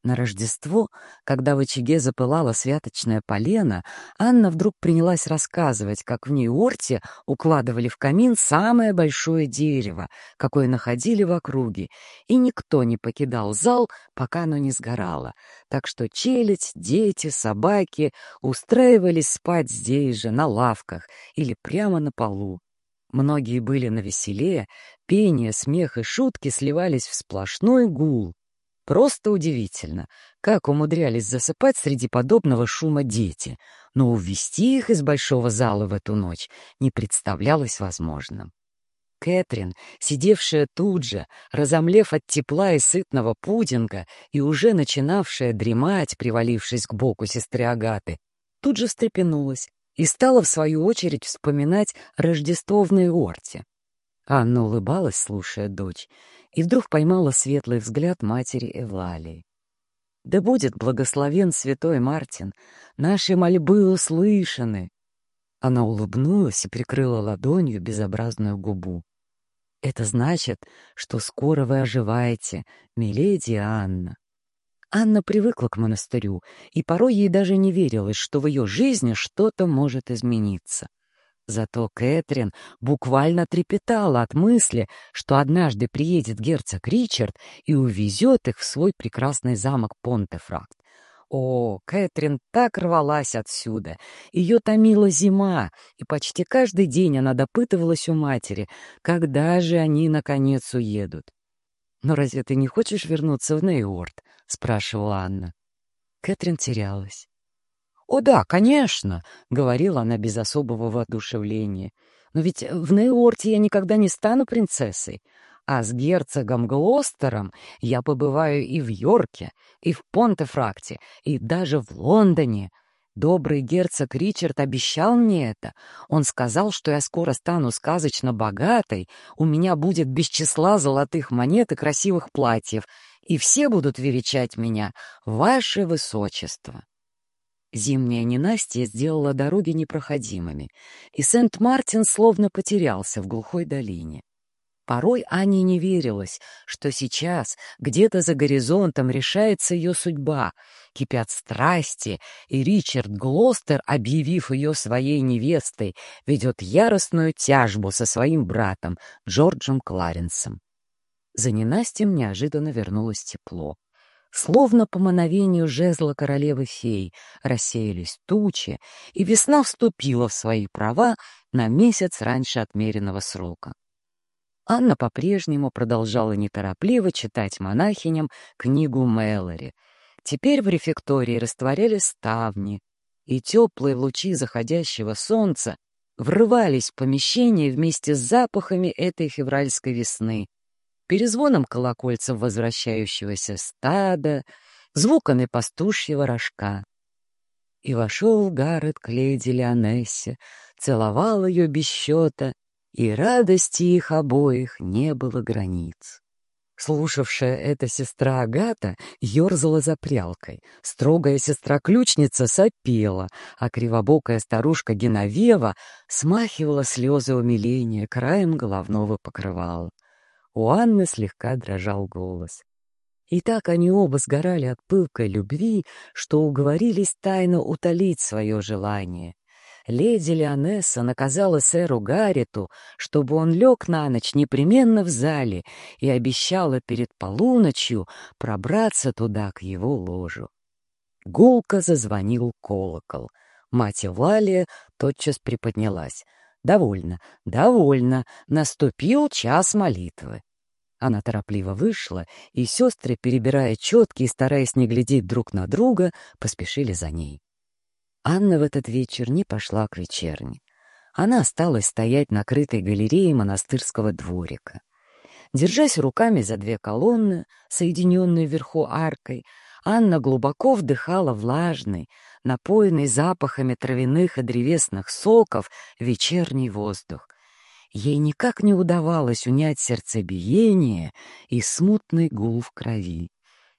На Рождество, когда в очаге запылала святочная полена, Анна вдруг принялась рассказывать, как в Нью-Орте укладывали в камин самое большое дерево, какое находили в округе, и никто не покидал зал, пока оно не сгорало. Так что челядь, дети, собаки устраивались спать здесь же, на лавках или прямо на полу. Многие были навеселее, пение, смех и шутки сливались в сплошной гул. Просто удивительно, как умудрялись засыпать среди подобного шума дети, но увести их из большого зала в эту ночь не представлялось возможным. Кэтрин, сидевшая тут же, разомлев от тепла и сытного пудинга и уже начинавшая дремать, привалившись к боку сестры Агаты, тут же встрепенулась и стала, в свою очередь, вспоминать Рождество в Нейорте. Анна улыбалась, слушая дочь, и вдруг поймала светлый взгляд матери Эвлалии. «Да будет благословен святой Мартин! Наши мольбы услышаны!» Она улыбнулась и прикрыла ладонью безобразную губу. «Это значит, что скоро вы оживаете, миледи Анна». Анна привыкла к монастырю, и порой ей даже не верилось, что в ее жизни что-то может измениться. Зато Кэтрин буквально трепетала от мысли, что однажды приедет герцог Ричард и увезет их в свой прекрасный замок Понтефракт. О, Кэтрин так рвалась отсюда. Ее томила зима, и почти каждый день она допытывалась у матери, когда же они, наконец, уедут. «Но разве ты не хочешь вернуться в Нейорд?» — спрашивала Анна. Кэтрин терялась. «О да, конечно», — говорила она без особого воодушевления. «Но ведь в Нейорте я никогда не стану принцессой, а с герцогом Глостером я побываю и в Йорке, и в Понтефракте, и даже в Лондоне. Добрый герцог Ричард обещал мне это. Он сказал, что я скоро стану сказочно богатой, у меня будет без числа золотых монет и красивых платьев, и все будут величать меня «Ваше Высочество». Зимняя ненастье сделала дороги непроходимыми, и Сент-Мартин словно потерялся в глухой долине. Порой Ане не верилось, что сейчас где-то за горизонтом решается ее судьба, кипят страсти, и Ричард Глостер, объявив ее своей невестой, ведет яростную тяжбу со своим братом Джорджем Кларенсом. За ненастьем неожиданно вернулось тепло. Словно по мановению жезла королевы-фей рассеялись тучи, и весна вступила в свои права на месяц раньше отмеренного срока. Анна по-прежнему продолжала неторопливо читать монахиням книгу Мэлори. Теперь в рефектории растворяли ставни, и теплые лучи заходящего солнца врывались в помещение вместе с запахами этой февральской весны, перезвоном колокольцев возвращающегося стада, звуками пастушьего рожка. И вошел Гаррет к леди Леонессе, целовал ее без счета, и радости их обоих не было границ. Слушавшая эта сестра Агата ерзала за прялкой, строгая сестра-ключница сопела, а кривобокая старушка Геновева смахивала слезы умиления краем головного покрывала. У Анны слегка дрожал голос. И так они оба сгорали от пылкой любви, что уговорились тайно утолить свое желание. Леди Леонесса наказала сэру Гарриту, чтобы он лег на ночь непременно в зале и обещала перед полуночью пробраться туда, к его ложу. Гулко зазвонил колокол. Мать Валия тотчас приподнялась — Довольно, довольно, наступил час молитвы. Она торопливо вышла, и сестры, перебирая четки и стараясь не глядеть друг на друга, поспешили за ней. Анна в этот вечер не пошла к вечерне. Она осталась стоять на крытой галерее монастырского дворика. Держась руками за две колонны, соединенные вверху аркой, Анна глубоко вдыхала влажный, напоенный запахами травяных и древесных соков, вечерний воздух. Ей никак не удавалось унять сердцебиение и смутный гул в крови.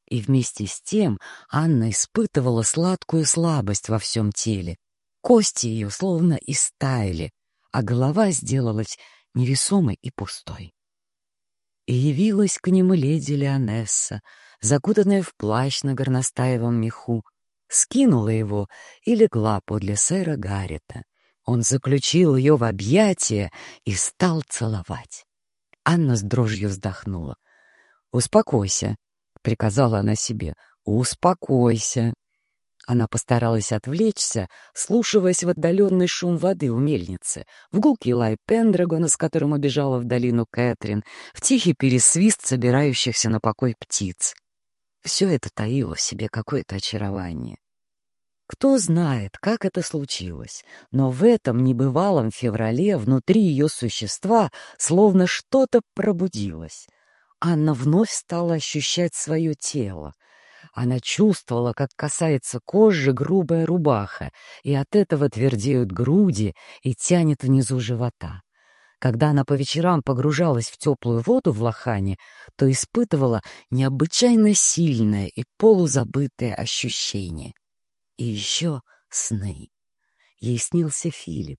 И вместе с тем Анна испытывала сладкую слабость во всем теле. Кости ее словно истаяли, а голова сделалась невесомой и пустой. И явилась к нему леди Леонесса, закутанная в плащ на горностаевом меху, скинула его и легла подле сэра Гаррета. Он заключил ее в объятия и стал целовать. Анна с дрожью вздохнула. «Успокойся», — приказала она себе, — «успокойся». Она постаралась отвлечься, слушаясь в отдаленный шум воды у мельницы, в гулкий лай Пендрагона, с которым убежала в долину Кэтрин, в тихий пересвист собирающихся на покой птиц. Все это таило в себе какое-то очарование. Кто знает, как это случилось, но в этом небывалом феврале внутри ее существа словно что-то пробудилось. Анна вновь стала ощущать свое тело. Она чувствовала, как касается кожи грубая рубаха, и от этого твердеют груди и тянет внизу живота. Когда она по вечерам погружалась в теплую воду в лохане, то испытывала необычайно сильное и полузабытое ощущение. И еще сны. Ей снился Филипп.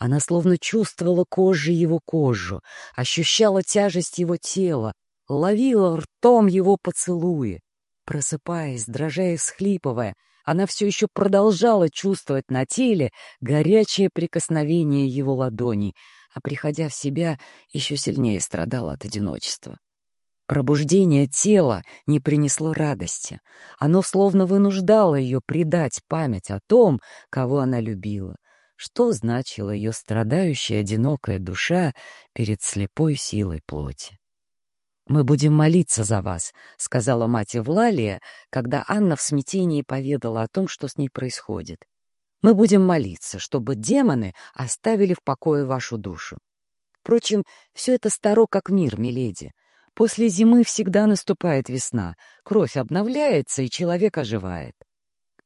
Она словно чувствовала кожей его кожу, ощущала тяжесть его тела, ловила ртом его поцелуи. Просыпаясь, дрожа и всхлипывая, она все еще продолжала чувствовать на теле горячее прикосновение его ладоней, а, приходя в себя, еще сильнее страдала от одиночества. Пробуждение тела не принесло радости. Оно словно вынуждало ее предать память о том, кого она любила. Что значила ее страдающая одинокая душа перед слепой силой плоти? «Мы будем молиться за вас», — сказала мать Евлалия, когда Анна в смятении поведала о том, что с ней происходит. «Мы будем молиться, чтобы демоны оставили в покое вашу душу. Впрочем, все это старо как мир, миледи. После зимы всегда наступает весна, кровь обновляется, и человек оживает.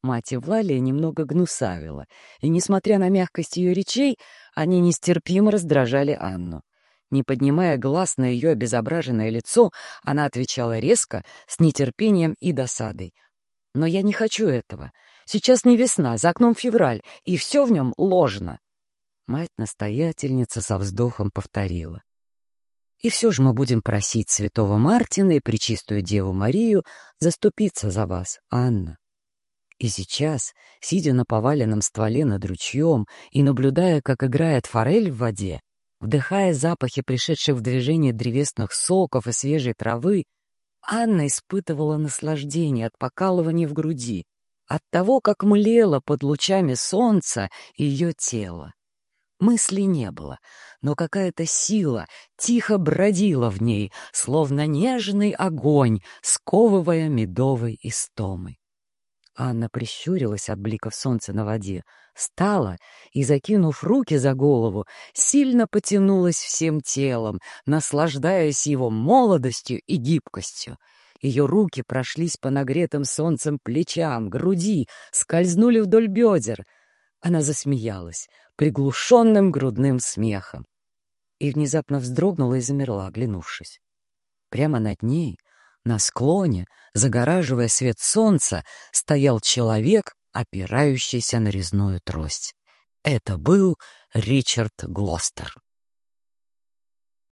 Мать Евлалия немного гнусавила, и, несмотря на мягкость ее речей, они нестерпимо раздражали Анну. Не поднимая глаз на ее обезображенное лицо, она отвечала резко, с нетерпением и досадой. «Но я не хочу этого. Сейчас не весна, за окном февраль, и все в нем ложно». Мать-настоятельница со вздохом повторила. И все же мы будем просить святого Мартина и Пречистую Деву Марию заступиться за вас, Анна. И сейчас, сидя на поваленном стволе над ручьем и наблюдая, как играет форель в воде, вдыхая запахи пришедших в движение древесных соков и свежей травы, Анна испытывала наслаждение от покалывания в груди, от того, как млело под лучами солнца ее тело. Мысли не было, но какая-то сила тихо бродила в ней, словно нежный огонь, сковывая медовой истомой. Анна прищурилась от бликов солнца на воде, встала и, закинув руки за голову, сильно потянулась всем телом, наслаждаясь его молодостью и гибкостью. Ее руки прошлись по нагретым солнцем плечам, груди, скользнули вдоль бедер. Она засмеялась, приглушенным грудным смехом. И внезапно вздрогнула и замерла, оглянувшись. Прямо над ней, на склоне, загораживая свет солнца, стоял человек, опирающийся на резную трость. Это был Ричард Глостер.